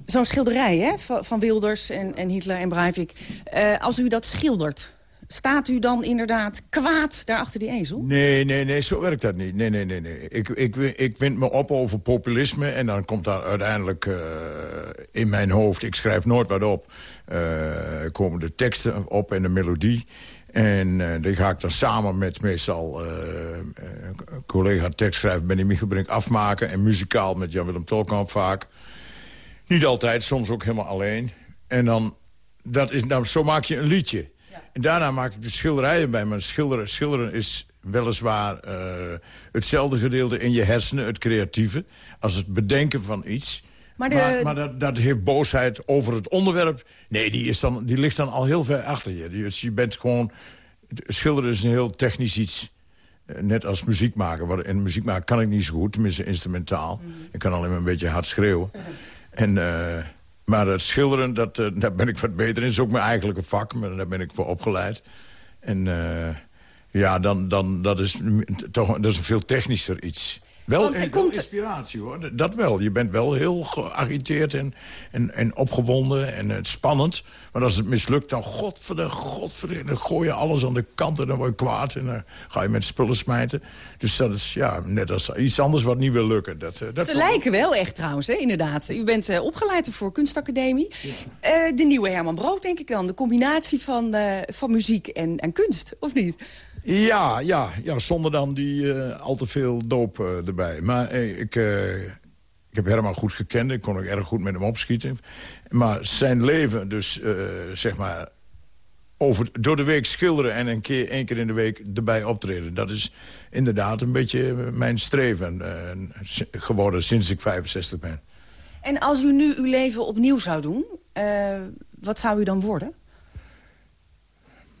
Zo'n schilderij hè, van, Wilders en, en Hitler en Breivik. Uh, als u dat schildert, staat u dan inderdaad kwaad daar achter die ezel? Nee, nee, nee, zo werkt dat niet. Nee, nee, nee, nee. Ik, ik, ik wind me op over populisme en dan komt daar uiteindelijk uh, in mijn hoofd... ik schrijf nooit wat op, uh, komen de teksten op en de melodie... En uh, die ga ik dan samen met meestal uh, collega tekstschrijver Benny Michelbrink afmaken. En muzikaal met Jan-Willem Tolkamp vaak. Niet altijd, soms ook helemaal alleen. En dan, dat is, dan zo maak je een liedje. En daarna maak ik de schilderijen bij. Maar schilderen, schilderen is weliswaar uh, hetzelfde gedeelte in je hersenen, het creatieve... als het bedenken van iets. Maar, de... maar, maar dat, dat heeft boosheid over het onderwerp. Nee, die, is dan, die ligt dan al heel ver achter je. Dus je bent gewoon... Schilderen is een heel technisch iets. Eh, Net als muziek maken. En muziek maken kan ik niet zo goed, tenminste instrumentaal. Mhm. Ik kan alleen maar een beetje hard schreeuwen. En, eh, maar het schilderen, dat, eh, daar ben ik wat beter in. Dat is ook mijn eigenlijke vak, maar daar ben ik voor opgeleid. En eh, ja, dan, dan, dat, is, toch, dat is een veel technischer iets. Wel, Want wel komt- inspiratie hoor, dat- wel. Je bent wel heel geagiteerd en, en, en opgewonden en eh, spannend. Maar als het mislukt, dan godverde, godverde, dan gooi je alles aan de kant en dan word je kwaad. En dan ga je met spullen smijten. Dus dat is ja, net als iets anders wat niet wil lukken. Dat, eh, dat Ze lijken wel echt trouwens, hè, inderdaad. U bent eh, opgeleid voor kunstacademie. De nieuwe Herman Brood, denk ik dan. De combinatie van, van muziek en, en kunst, of niet? Ja, ja, ja, zonder dan die eh, al te veel doop eh, erbij. Maar eh, ik, ik heb Herman goed gekend. Ik kon ook erg goed met hem opschieten. Maar zijn leven, dus zeg maar... Over, door de week schilderen en een keer, één keer in de week erbij optreden. Dat is inderdaad een beetje mijn streven geworden sinds ik 65 ben. En als u nu uw leven opnieuw zou doen, wat zou u dan worden?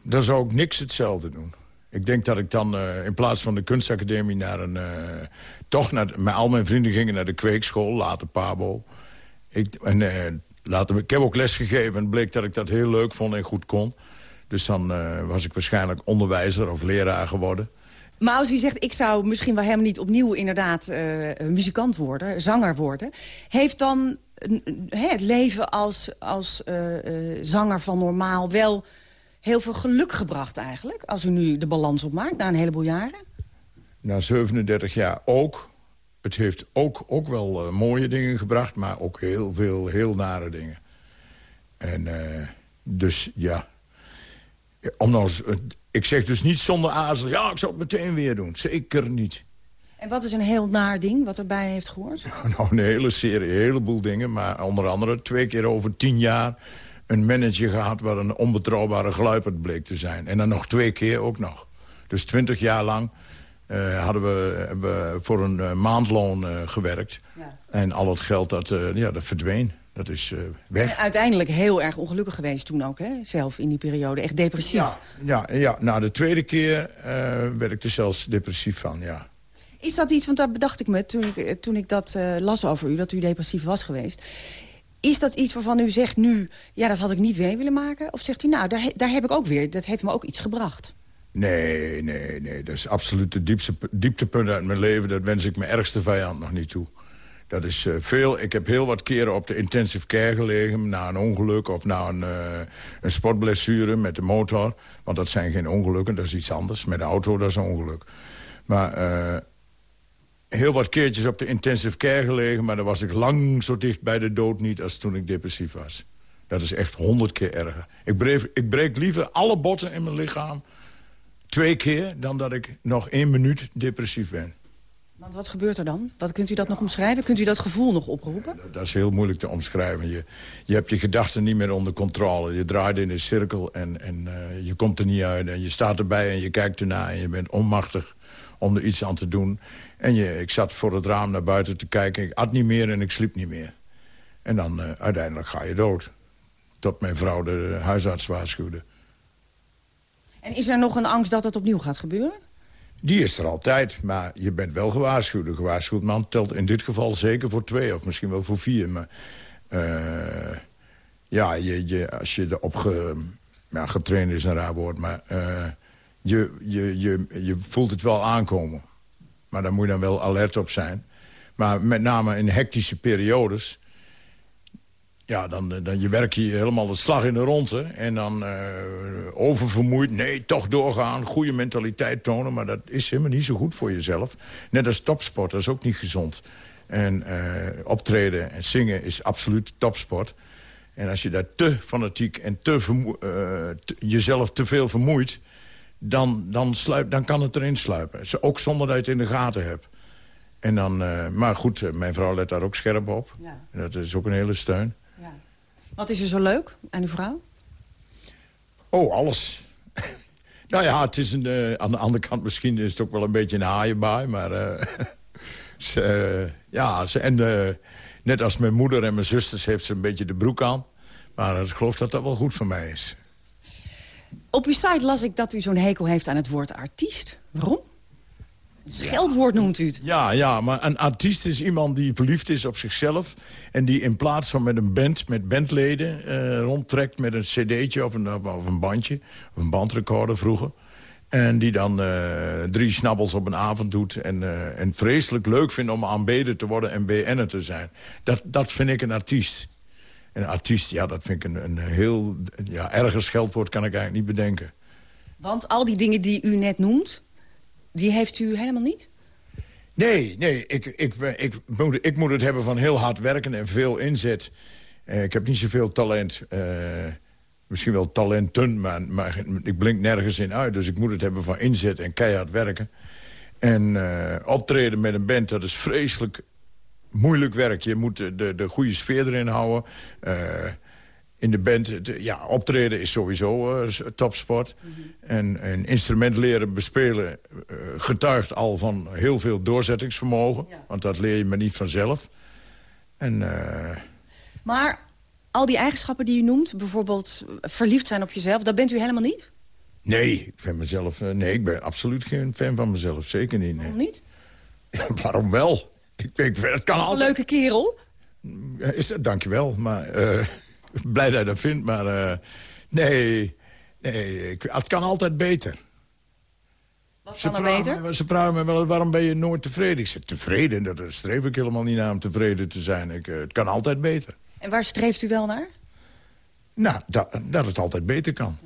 Dan zou ik niks hetzelfde doen. Ik denk dat ik dan eh, in plaats van de kunstacademie naar een... eh, toch naar... Mijn, al mijn vrienden gingen naar de kweekschool, later Pabo. Ik, en, eh, later, ik heb ook les gegeven en bleek dat ik dat heel leuk vond en goed kon. Dus dan was ik waarschijnlijk onderwijzer of leraar geworden. Maar als u zegt, ik zou misschien wel helemaal niet opnieuw inderdaad muzikant worden, zanger worden. Heeft dan het leven als, als zanger van normaal wel heel veel geluk gebracht eigenlijk? Als u nu de balans opmaakt na een heleboel jaren? Na 37 jaar ook. Het heeft ook, ook wel eh, mooie dingen gebracht, maar ook heel veel heel nare dingen. En eh, dus ja. Om nou, eh, ik zeg dus niet zonder aarzelen, ja, ik zal het meteen weer doen. Zeker niet. En wat is een heel naar ding wat erbij heeft gehoord? Nou, een hele serie, een heleboel dingen. Maar onder andere twee keer over tien jaar een manager gehad... waar een onbetrouwbare gluiperd bleek te zijn. En dan nog twee keer ook nog. Dus twintig jaar lang eh, hadden we, voor een eh, maandloon eh, gewerkt. En al het geld, dat, ja, dat verdween. Dat is weg. En uiteindelijk heel erg ongelukkig geweest toen ook, hè? Zelf in die periode. Echt depressief. Ja, ja, na de tweede keer werd ik er zelfs depressief van, ja. Is dat iets, want dat bedacht ik me toen ik, toen ik dat las over u... dat u depressief was geweest. Is dat iets waarvan u zegt nu... ja, dat had ik niet mee willen maken? Of zegt u, nou, daar, daar heb ik ook weer... dat heeft me ook iets gebracht? Nee, nee, nee. Dat is absoluut het diepste, dieptepunt uit mijn leven. Dat wens ik mijn ergste vijand nog niet toe. Dat is eh, veel. Ik heb heel wat keren op de intensive care gelegen... na een ongeluk of na een, eh, een sportblessure met de motor. Want dat zijn geen ongelukken, dat is iets anders. Met de auto, dat is een ongeluk. Maar eh, heel wat keertjes op de intensive care gelegen... maar dan was ik lang zo dicht bij de dood niet als toen ik depressief was. Dat is echt honderd keer erger. Ik breek, ik breek liever alle botten in mijn lichaam twee keer... dan dat ik nog één minuut depressief ben. Want wat gebeurt er dan? Wat, kunt u dat nog omschrijven? Kunt u dat gevoel nog oproepen? Dat is heel moeilijk te omschrijven. Je, je hebt je gedachten niet meer onder controle. Je draait in een cirkel en, en eh, je komt er niet uit. En je staat erbij en je kijkt ernaar en je bent onmachtig om er iets aan te doen. En je, ik zat voor het raam naar buiten te kijken. Ik at niet meer en ik sliep niet meer. En dan eh, uiteindelijk ga je dood. Tot mijn vrouw de huisarts waarschuwde. En is er nog een angst dat het opnieuw gaat gebeuren? Die is er altijd, maar je bent wel gewaarschuwd. Een gewaarschuwd man telt in dit geval zeker voor twee of misschien wel voor vier. Maar eh, ja, je, je, als je erop ge, ja, getraind is een raar woord, maar eh, je, je, je, je voelt het wel aankomen. Maar daar moet je dan wel alert op zijn. Maar met name in hectische periodes... Ja, dan, dan je werk je helemaal de slag in de ronde. En dan eh, oververmoeid. Nee, toch doorgaan. Goede mentaliteit tonen. Maar dat is helemaal niet zo goed voor jezelf. Net als topsport, dat is ook niet gezond. En eh, optreden en zingen is absoluut topsport. En als je daar te fanatiek en eh, te- jezelf te veel vermoeit... Dan, dan, sluip, dan kan het erin sluipen. Ook zonder dat je het in de gaten hebt. En dan, eh, maar goed, eh, mijn vrouw let daar ook scherp op. Ja. Dat is ook een hele steun. Wat is er zo leuk aan uw vrouw? Oh, alles. nou ja, het is een, eh, aan de andere kant misschien is het ook wel een beetje een haaienbaai. Maar ze, ja, ze, en, net als mijn moeder en mijn zusters heeft ze een beetje de broek aan. Maar ik geloof dat dat wel goed voor mij is. Op uw site las ik dat u zo'n hekel heeft aan het woord artiest. Waarom? Een scheldwoord noemt u het. Ja, ja, maar een artiest is iemand die verliefd is op zichzelf... en die in plaats van met een band, met bandleden... eh, rondtrekt met een cd'tje of een, of een bandje, of een bandrecorder vroeger... En die dan eh, drie snabbels op een avond doet. En, eh, en vreselijk leuk vindt om aanbeden te worden en BN'er te zijn. Dat, dat vind ik een artiest. En een artiest, ja, dat vind ik een, een heel... Ja, erger scheldwoord kan ik eigenlijk niet bedenken. Want al die dingen die u net noemt, die heeft u helemaal niet? Nee, nee, ik, ik, ik, moet, ik moet het hebben van heel hard werken en veel inzet. Eh, ik heb niet zoveel talent. Eh, misschien wel talenten, maar, maar ik blink nergens in uit. Dus ik moet het hebben van inzet en keihard werken. En eh, optreden met een band, dat is vreselijk moeilijk werk. Je moet de, de goede sfeer erin houden. Eh, in de band, ja, optreden is sowieso eh, topsport. En een instrument leren bespelen eh, getuigt al van heel veel doorzettingsvermogen. Want dat leer je maar niet vanzelf. En Maar al die eigenschappen die u noemt, bijvoorbeeld verliefd zijn op jezelf... dat bent u helemaal niet? nee, ik vind mezelf... nee, ik ben absoluut geen fan van mezelf. Zeker niet. Nee. Waarom niet? Waarom wel? Ik, kan Een altijd... leuke kerel. Ja, Is dat, dankjewel. Maar, eh, blij dat je dat vindt, maar eh, nee, nee ik- het kan altijd beter. Wat Ze kan er beter? me, ze vragen me wel, waarom ben je nooit tevreden? Ik zeg, tevreden? Daar streef ik helemaal niet naar om tevreden te zijn. Ik, eh, het kan altijd beter. En waar streeft u wel naar? Nou, dat, dat het altijd beter kan.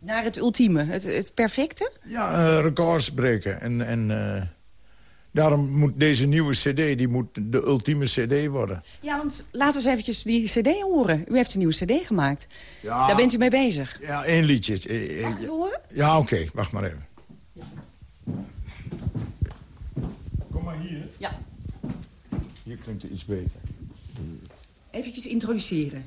Naar het ultieme, het, het perfecte? Ja, eh, records breken. En, en eh, daarom moet deze nieuwe cd, die moet de ultieme cd worden. Ja, want laten we eens eventjes die cd horen. U heeft een nieuwe cd gemaakt. Ja. Daar bent u mee bezig. Ja, één liedje. Eh, eh, Mag ik het horen? Ja, oké. Wacht maar even. Kom maar hier. Ja. Hier klinkt het iets beter. Eventjes introduceren.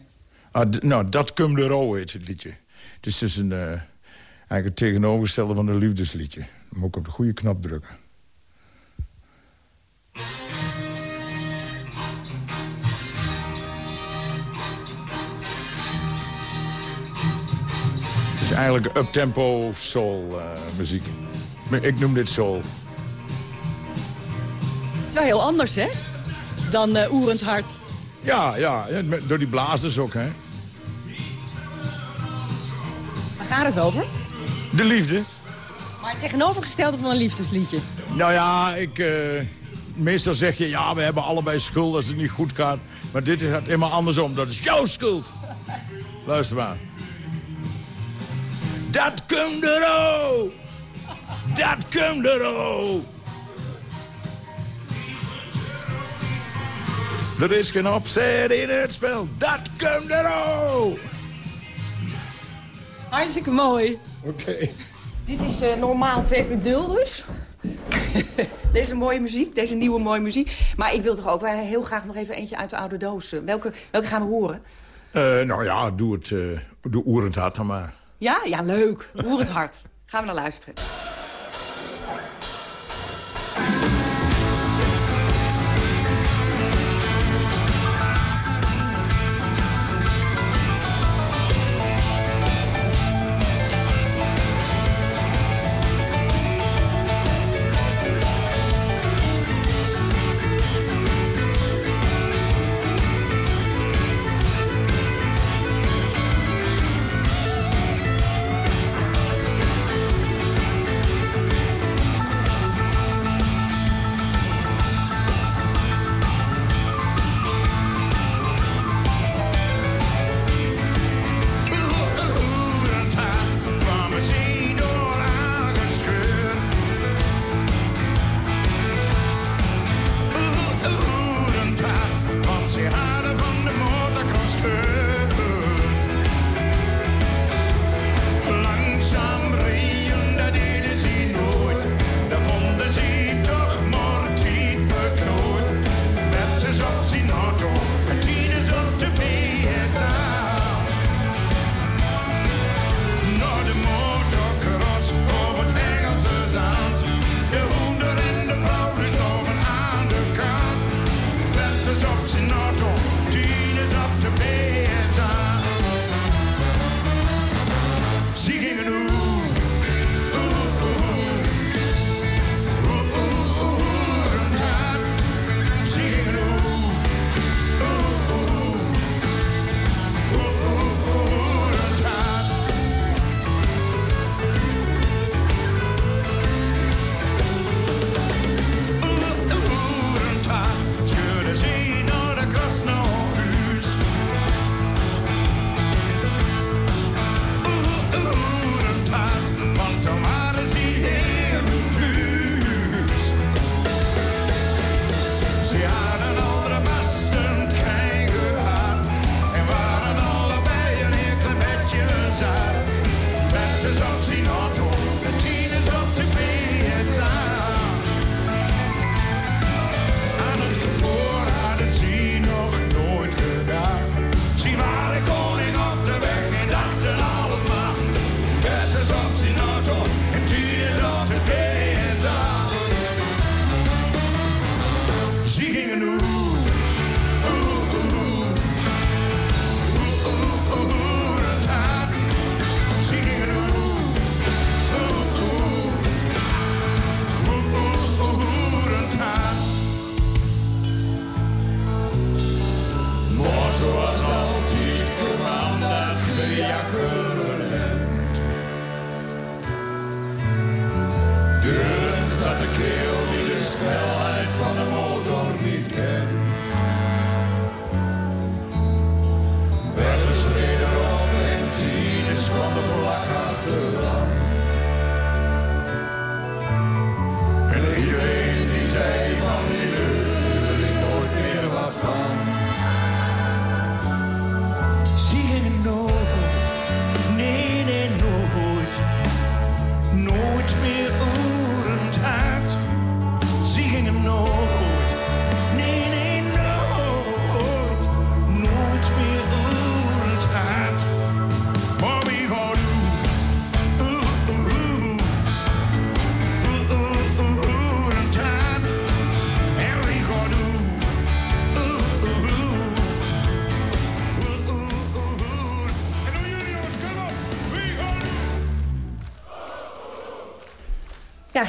Ah, nou, dat Cum de Ro heet het liedje. Het is dus een, eh, eigenlijk het tegenovergestelde van een liefdesliedje. Dan moet ik op de goede knop drukken. Het is eigenlijk uptempo soul eh, muziek. Maar Ik noem dit soul. Het is wel heel anders, hè? Dan eh Oerend Hart. Ja, ja, door die blazers ook, hè. Waar gaat het over? De liefde. Maar het tegenovergestelde van een liefdesliedje. Nou ja, ik, eh, meestal zeg je, ja, we hebben allebei schuld als het niet goed gaat. Maar dit gaat helemaal andersom. Dat is jouw schuld. Luister maar. Dat komt erop. Dat komt erop. Er is geen opzet in het spel. Dat komt erop. Hartstikke mooi. Oké. Dit is eh, normaal 2.0 dus. deze mooie muziek, deze nieuwe mooie muziek. Maar ik wil toch ook heel graag nog even eentje uit de oude doos. Welke, welke gaan we horen? Eh, nou ja, doe het, eh doe oerend hard dan maar. Ja? Ja, leuk. Oerend hart. Gaan we naar luisteren.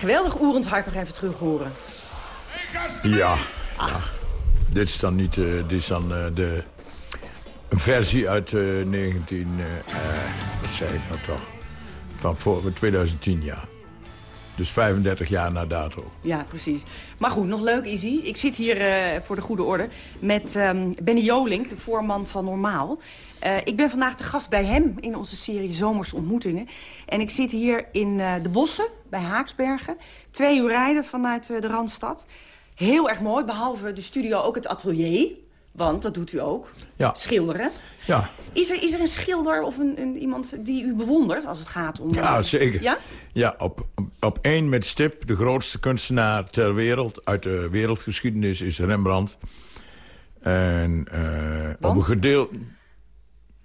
Geweldig oerend hart nog even terug horen. Ja. Dit is dan niet... eh, dit is dan eh, de... Een versie uit eh 19... eh, eh, wat zei ik nou toch? Van voor 2010, ja. Dus 35 jaar na dato. Ja, precies. Maar goed, nog leuk, Izzy. Ik zit hier eh, voor de goede orde met ehm, Benny Jolink, de voorman van Normaal. Eh, ik ben vandaag de gast bij hem in onze serie Zomers Ontmoetingen. En ik zit hier in eh, de bossen bij Haaksbergen. Twee uur rijden vanuit de Randstad. Heel erg mooi, behalve de studio ook het atelier. Want dat doet u ook. Ja. Schilderen. Ja, Is er, is er een schilder of een, een, iemand die u bewondert als het gaat om... ja zeker. Ja? Ja, op, op, één met stip, de grootste kunstenaar ter wereld... uit de wereldgeschiedenis is Rembrandt. En eh, op een gedeelte...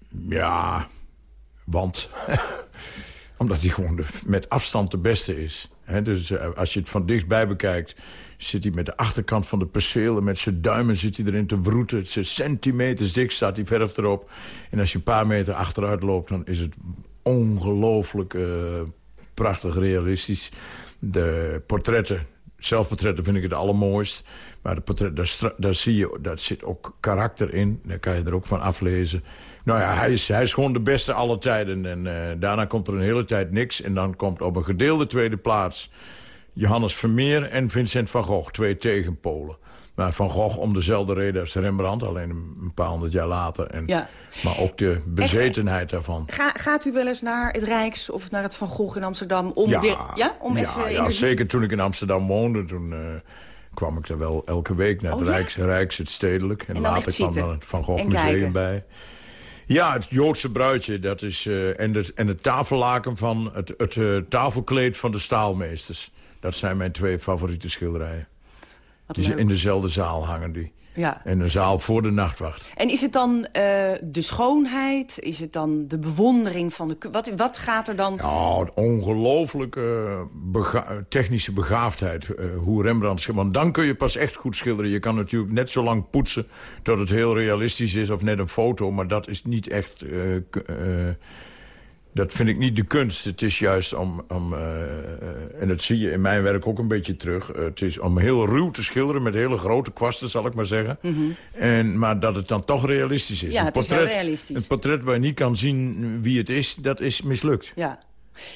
Ja, want... Omdat hij gewoon de, met afstand de beste is. Dus eh, als je het van dichtbij bekijkt... zit hij met de achterkant van de percelen... met zijn duimen zit hij erin te wroeten. Het is centimeters dik, staat die verf erop. En als je een paar meter achteruit loopt... dan is het ongelooflijk eh, prachtig realistisch. De portretten, zelfportretten vind ik het allermooist. Maar de portretten, daar, daar zie je, daar zit ook karakter in. Daar kan je er ook van aflezen. Nou ja, hij is, hij is gewoon de beste alle tijden. En eh, daarna komt er een hele tijd niks. En dan komt op een gedeelde tweede plaats... Johannes Vermeer en Vincent van Gogh, twee tegenpolen. Maar Van Gogh om dezelfde reden als Rembrandt, alleen een, paar honderd jaar later. En, Ja. Maar ook de bezetenheid daarvan. Ga, gaat u wel eens naar het Rijks of naar het Van Gogh in Amsterdam? Om Ja. weer, ja? Om ja, even ja, energie- zeker toen ik in Amsterdam woonde. Toen eh, kwam ik er wel elke week naar het Oh? Rijks, Rijks, het Stedelijk. En, later kwam er het Van Gogh Museum kijken. bij. Ja, het Joodse bruidje. Dat is, eh, en, de, en het tafellaken van het, het eh, tafelkleed van de staalmeesters. Dat zijn mijn twee favoriete schilderijen. Die leuk. in dezelfde zaal hangen die. Ja. En een zaal voor de nachtwacht. En is het dan eh, de schoonheid? Is het dan de bewondering van de... Wat, wat gaat er dan... Ja, een ongelooflijke bega- technische begaafdheid. eh, hoe Rembrandt schildert. Want dan kun je pas echt goed schilderen. Je kan natuurlijk net zo lang poetsen tot het heel realistisch is. Of net een foto. Maar dat is niet echt... eh, dat vind ik niet de kunst. Het is juist om... om eh, eh, en dat zie je in mijn werk ook een beetje terug. Eh, het is om heel ruw te schilderen met hele grote kwasten, zal ik maar zeggen. en, maar dat het dan toch realistisch is. Ja, Een het is heel realistisch. Een portret waar je niet kan zien wie het is, dat is mislukt. Ja.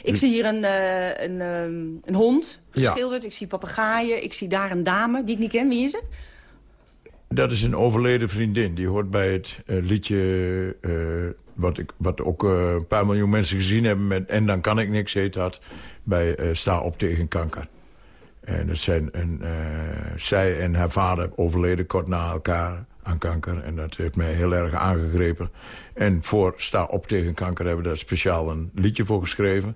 Ik zie hier een, een, een hond Ja. geschilderd. Ik zie papegaaien. Ik zie daar een dame die ik niet ken. Wie is het? Dat is een overleden vriendin. Die hoort bij het liedje... wat, ik, wat ook eh, een paar miljoen mensen gezien hebben... Met, en dan kan ik niks, heet dat. Bij eh, Sta op tegen kanker. En dat zijn een, eh, zij en haar vader overleden kort na elkaar aan kanker. En dat heeft mij heel erg aangegrepen. En voor Sta op tegen kanker hebben we daar speciaal een liedje voor geschreven.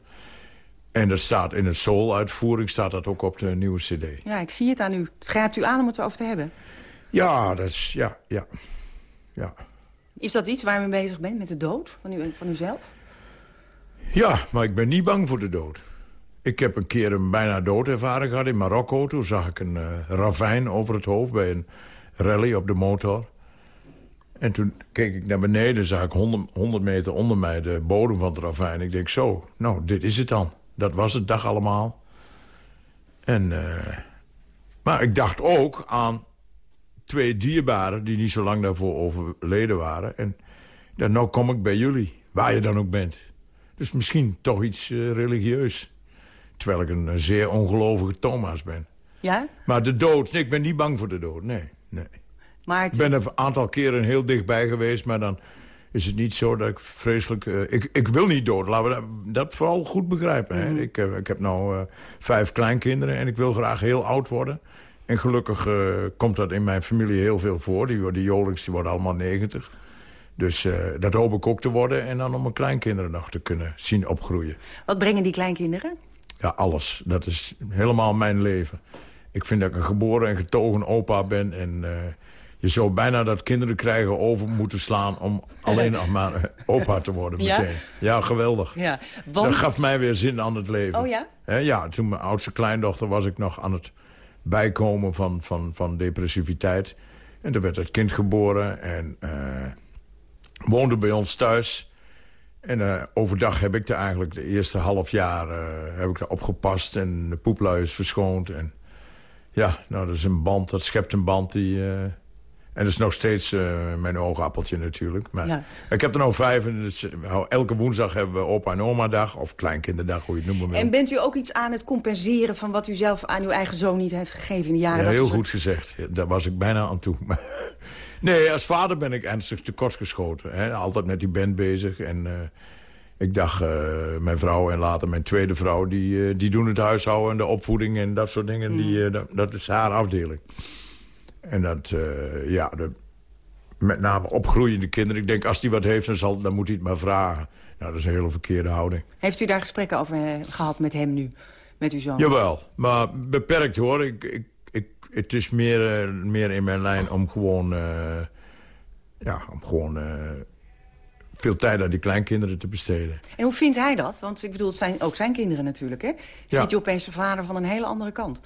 En dat staat in een soul-uitvoering, staat dat ook op de nieuwe cd. Ja, ik zie het aan u. Het grijpt u aan om het erover te hebben. Ja, dat is... Ja, ja. Ja. Is dat iets waar u mee bezig bent met de dood van, u, van uzelf? Ja, maar ik ben niet bang voor de dood. Ik heb een keer een bijna doodervaring gehad in Marokko. Toen zag ik een eh, ravijn over het hoofd bij een rally op de motor. En toen keek ik naar beneden, zag ik 100, 100 meter onder mij de bodem van het ravijn. Ik denk zo, nou, dit is het dan. Dat was het dag allemaal. En, eh, maar ik dacht ook aan twee dierbaren die niet zo lang daarvoor overleden waren. En dan nou kom ik bij jullie, waar je dan ook bent. Dus misschien toch iets eh, religieus. Terwijl ik een, een zeer ongelovige Thomas ben. Ja? Maar de dood, nee, ik ben niet bang voor de dood, nee. nee. Maar Ik ben er een aantal keren heel dichtbij geweest, maar dan is het niet zo dat ik vreselijk... eh, ik, ik wil niet dood, laten we dat, dat vooral goed begrijpen. Hè? Mhm. Ik, eh, ik heb nou eh, vijf kleinkinderen en ik wil graag heel oud worden. En gelukkig eh, komt dat in mijn familie heel veel voor. Die, die Jolings die worden allemaal 90. Dus eh, dat hoop ik ook te worden. En dan om mijn kleinkinderen nog te kunnen zien opgroeien. Wat brengen die kleinkinderen? Ja, alles. Dat is helemaal mijn leven. Ik vind dat ik een geboren en getogen opa ben. En eh, je zou bijna dat kinderen krijgen over moeten slaan... om alleen nog maar opa te worden Ja? meteen. Ja, geweldig. Ja, want... Dat gaf mij weer zin aan het leven. Oh ja? Ja, toen mijn oudste kleindochter was ik nog aan het bijkomen van, van, van depressiviteit. En er werd het kind geboren en eh, woonde bij ons thuis. En eh, overdag heb ik er eigenlijk de eerste half jaar eh, heb ik er opgepast en de poeplui verschoond. En ja, nou, dat is een band, dat schept een band die... en dat is nog steeds eh, mijn oogappeltje natuurlijk. Maar Ja. ik heb er nou vijf en dus, eh, elke woensdag hebben we opa en oma dag. Of kleinkinderdag, hoe je het noemen wil. En bent u ook iets aan het compenseren van wat u zelf aan uw eigen zoon niet heeft gegeven in de jaren? Ja, dat heel zo- goed gezegd. Ja, Daar was ik bijna aan toe. Nee, als vader ben ik ernstig tekortgeschoten. Hè. Altijd met die band bezig. En eh, ik dacht, eh, mijn vrouw en later mijn tweede vrouw... Die, die doen het huishouden en de opvoeding en dat soort dingen. Die, dat, dat is haar afdeling. En dat, eh, ja, de, met name opgroeiende kinderen. Ik denk, als die wat heeft, dan, zal, dan moet hij het maar vragen. Nou, dat is een hele verkeerde houding. Heeft u daar gesprekken over eh, gehad met hem nu? Met uw zoon? Jawel, maar beperkt hoor. Ik, ik, ik, het is meer, eh, meer in mijn lijn om gewoon... ja, om gewoon veel tijd aan die kleinkinderen te besteden. En hoe vindt hij dat? Want ik bedoel, het zijn ook zijn kinderen natuurlijk, hè? Ja. Ziet u opeens de vader van een hele andere kant?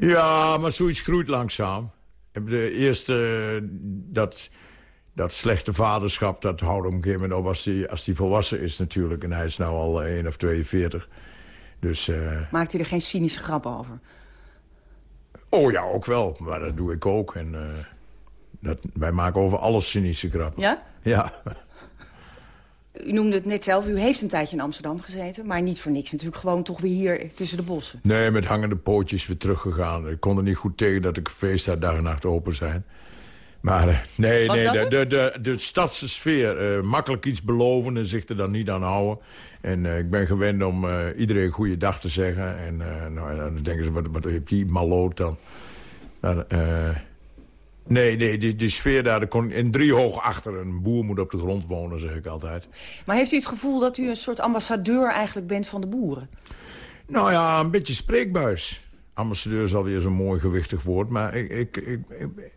Ja, maar zoiets groeit langzaam. De eerste, dat, dat slechte vaderschap, dat houdt op een gegeven moment op als hij als die volwassen is natuurlijk. En hij is nou al 1 of 42. Dus, eh, Maakt u er geen cynische grap over? oh ja, ook wel. Maar dat doe ik ook. En eh, dat, wij maken over alles cynische grappen. Ja? Ja. U noemde het net zelf, u heeft een tijdje in Amsterdam gezeten... maar niet voor niks natuurlijk, gewoon toch weer hier tussen de bossen. Nee, met hangende pootjes weer teruggegaan. Ik kon er niet goed tegen dat ik feest had dag en nacht open zijn. Maar eh, nee, Was nee de, de, de, de stadse sfeer. eh, makkelijk iets beloven en zich er dan niet aan houden. En eh, ik ben gewend om eh, iedereen goede dag te zeggen. En nou, dan denken ze, wat, wat heeft die maloot dan? Maar, nee, nee, die, die sfeer daar, kon in driehoog achter. Een boer moet op de grond wonen, zeg ik altijd. Maar heeft u het gevoel dat u een soort ambassadeur eigenlijk bent van de boeren? Nou ja, een beetje spreekbuis. Ambassadeur is alweer zo'n mooi gewichtig woord. Maar ik, ik, ik, ik-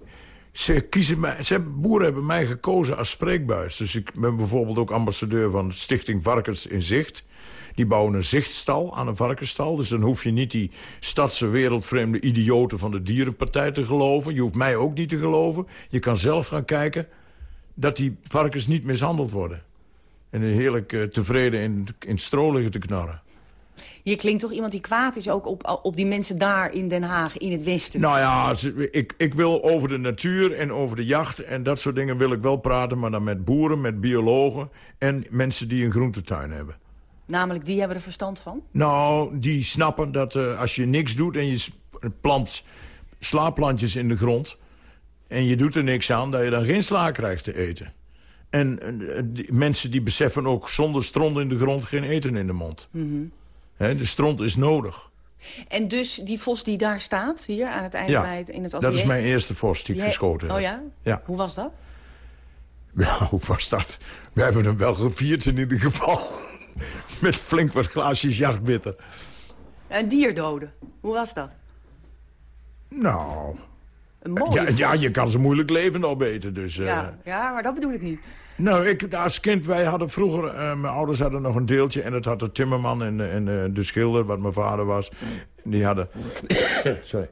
ze kiezen mij, ze boeren hebben mij gekozen als spreekbuis. Dus ik ben bijvoorbeeld ook ambassadeur van Stichting Varkens in Zicht. Die bouwen een zichtstal aan een varkensstal. Dus dan hoef je niet die stadse wereldvreemde idioten van de dierenpartij te geloven. Je hoeft mij ook niet te geloven. Je kan zelf gaan kijken dat die varkens niet mishandeld worden. En heerlijk eh, tevreden in, in stro liggen te knorren. Je klinkt toch iemand die kwaad is ook op, op die mensen daar in Den Haag, in het Westen? Nou ja, ik, ik wil over de natuur en over de jacht en dat soort dingen wil ik wel praten... maar dan met boeren, met biologen en mensen die een groentetuin hebben. Namelijk, die hebben er verstand van? Nou, die snappen dat eh, als je niks doet en je plant slaapplantjes in de grond... en je doet er niks aan, dat je dan geen sla krijgt te eten. En eh, die mensen die beseffen ook zonder stront in de grond geen eten in de mond. Mhm. De stront is nodig. En dus die vos die daar staat, hier aan het einde Ja, bij het, in het dat atelier... is mijn eerste vos die ik geschoten heb. Oh ja? Ja. Hoe was dat? Ja, hoe was dat? We hebben hem wel gevierd in ieder geval. Met flink wat glaasjes jachtbitter. Een dier doden. Hoe was dat? Nou, Een mooie ja, vos. ja, je kan ze moeilijk levend opeten. Dus, eh, ja, ja, maar dat bedoel ik niet. Nou, ik, als kind, wij hadden vroeger... eh, mijn ouders hadden nog een deeltje en dat had de timmerman en, en eh, de schilder, wat mijn vader was. Die hadden... sorry.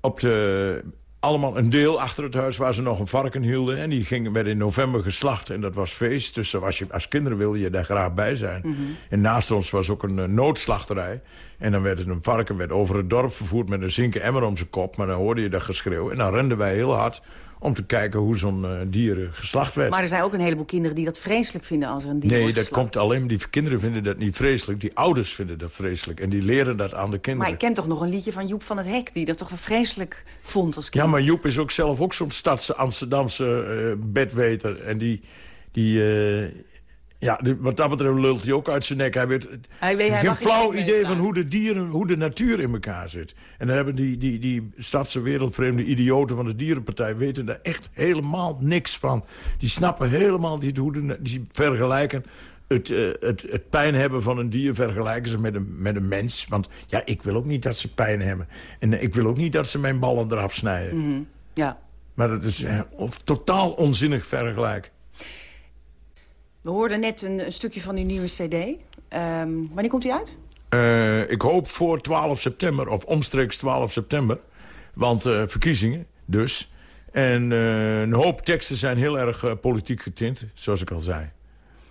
Op de... Allemaal een deel achter het huis waar ze nog een varken hielden. En die gingen werd in november geslacht en dat was feest. Dus was je, als kinderen wilde je daar graag bij zijn. En naast ons was ook een eh, noodslachterij. En dan werd het een varken werd over het dorp vervoerd met een zinken emmer om zijn kop. Maar dan hoorde je dat geschreeuw. En dan renden wij heel hard om te kijken hoe zo'n uh, dier geslacht werd. Maar er zijn ook een heleboel kinderen die dat vreselijk vinden als er een dier Nee, dat komt alleen, die kinderen vinden dat niet vreselijk. Die ouders vinden dat vreselijk. En die leren dat aan de kinderen. Maar ik ken toch nog een liedje van Joep van het Hek... die dat toch wel vreselijk vond als kind. Ja, maar Joep is ook zelf ook zo'n stadse Amsterdamse eh, bedweter. En die... die eh, ja, wat dat betreft lult hij ook uit zijn nek. Hij weet Hij weet- hij geen flauw idee van hoe de dieren, hoe de natuur in elkaar zit. En dan hebben die, die, die stadse wereldvreemde idioten van de dierenpartij... weten daar echt helemaal niks van. Die snappen helemaal niet hoe de, die vergelijken... Het, eh, het, het pijn hebben van een dier vergelijken ze met een, met een mens. Want ja, ik wil ook niet dat ze pijn hebben. En eh, ik wil ook niet dat ze mijn ballen eraf snijden. Mhm, Ja. Maar dat is eh, of totaal onzinnig vergelijk. We hoorden net een, een stukje van uw nieuwe cd. Ehm, wanneer komt die uit? Eh, ik hoop voor 12 september, of omstreeks 12 september. Want eh, verkiezingen, dus. En eh, een hoop teksten zijn heel erg politiek getint, zoals ik al zei.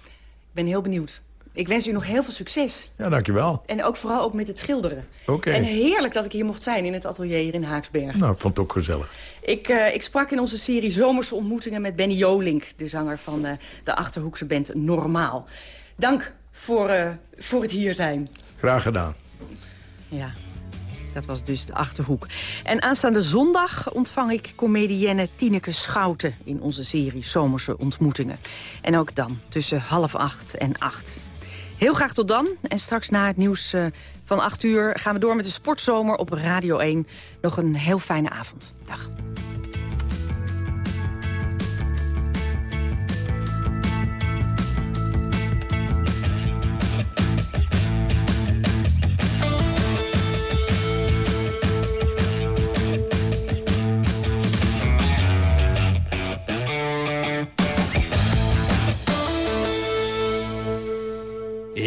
Ik ben heel benieuwd. Ik wens u nog heel veel succes. Ja, dankjewel. En ook vooral ook met het schilderen. Oké. En heerlijk dat ik hier mocht zijn in het atelier hier in Haaksberg. Nou, ik vond het ook gezellig. Ik, eh, ik sprak in onze serie Zomerse Ontmoetingen met Benny Jolink... de zanger van eh, de Achterhoekse band Normaal. Dank voor, eh, voor het hier zijn. Graag gedaan. Ja, dat was dus de Achterhoek. En aanstaande zondag ontvang ik comedienne Tineke Schouten... in onze serie Zomerse Ontmoetingen. En ook dan tussen half acht en acht. Heel graag tot dan. En straks na het nieuws eh, van 8 uur gaan we door met de Sportzomer op Radio 1. Nog een heel fijne avond. Dag.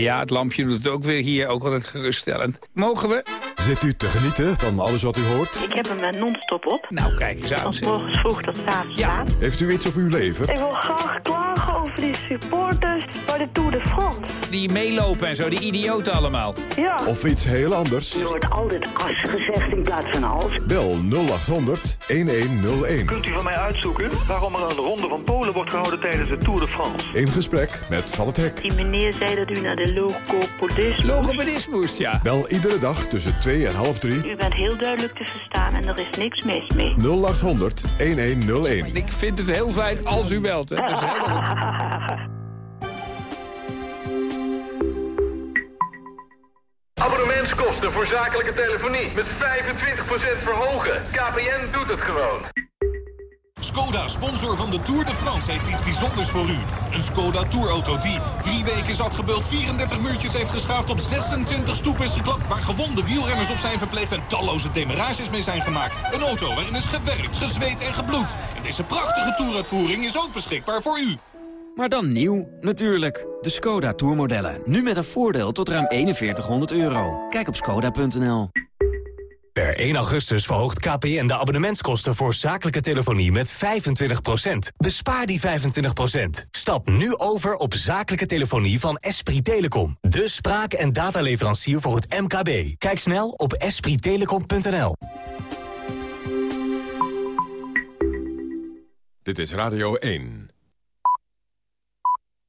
Ja, het lampje doet het ook weer hier, ook altijd geruststellend. Mogen we? Zit u te genieten van alles wat u hoort? Ik heb hem eh, non-stop op. Nou, kijk eens aan. Van zeg. morgens vroeg tot 's avonds laat. Heeft u iets op uw leven? Ik wil graag klagen die supporters bij de Tour de France. Die meelopen en zo, die idioten allemaal. Ja. Of iets heel anders? Er wordt altijd as gezegd in plaats van als. Bel 0800 1101. Kunt u van mij uitzoeken waarom er een ronde van Polen wordt gehouden tijdens de Tour de France? In gesprek met Van het Hek. Die meneer zei dat u naar de logopedist Logopedist moest, ja. Bel iedere dag tussen 2 en half 3. U bent heel duidelijk te verstaan en er is niks mis mee. 0800 1101. Ik vind het heel fijn als u belt. Hè. Dat is helemaal Abonnementskosten voor zakelijke telefonie met 25% verhogen. KPN doet het gewoon. Skoda, sponsor van de Tour de France, heeft iets bijzonders voor u. Een Skoda Tourauto die drie weken is afgebeeld, 34 muurtjes heeft geschaafd, op 26 stoepen is geklapt, waar gewonde wielrenners op zijn verpleegd en talloze demarages mee zijn gemaakt. Een auto waarin is gewerkt, gezweet en gebloed. En deze prachtige toeruitvoering is ook beschikbaar voor u. Maar dan nieuw, natuurlijk. De Skoda Tourmodellen. Nu met een voordeel tot ruim 4100 euro. Kijk op skoda.nl. Per 1 augustus verhoogt KPN de abonnementskosten voor zakelijke telefonie met 25%. Bespaar die 25%. Stap nu over op zakelijke telefonie van Esprit Telecom. De spraak- en dataleverancier voor het MKB. Kijk snel op esprittelecom.nl. Dit is Radio 1.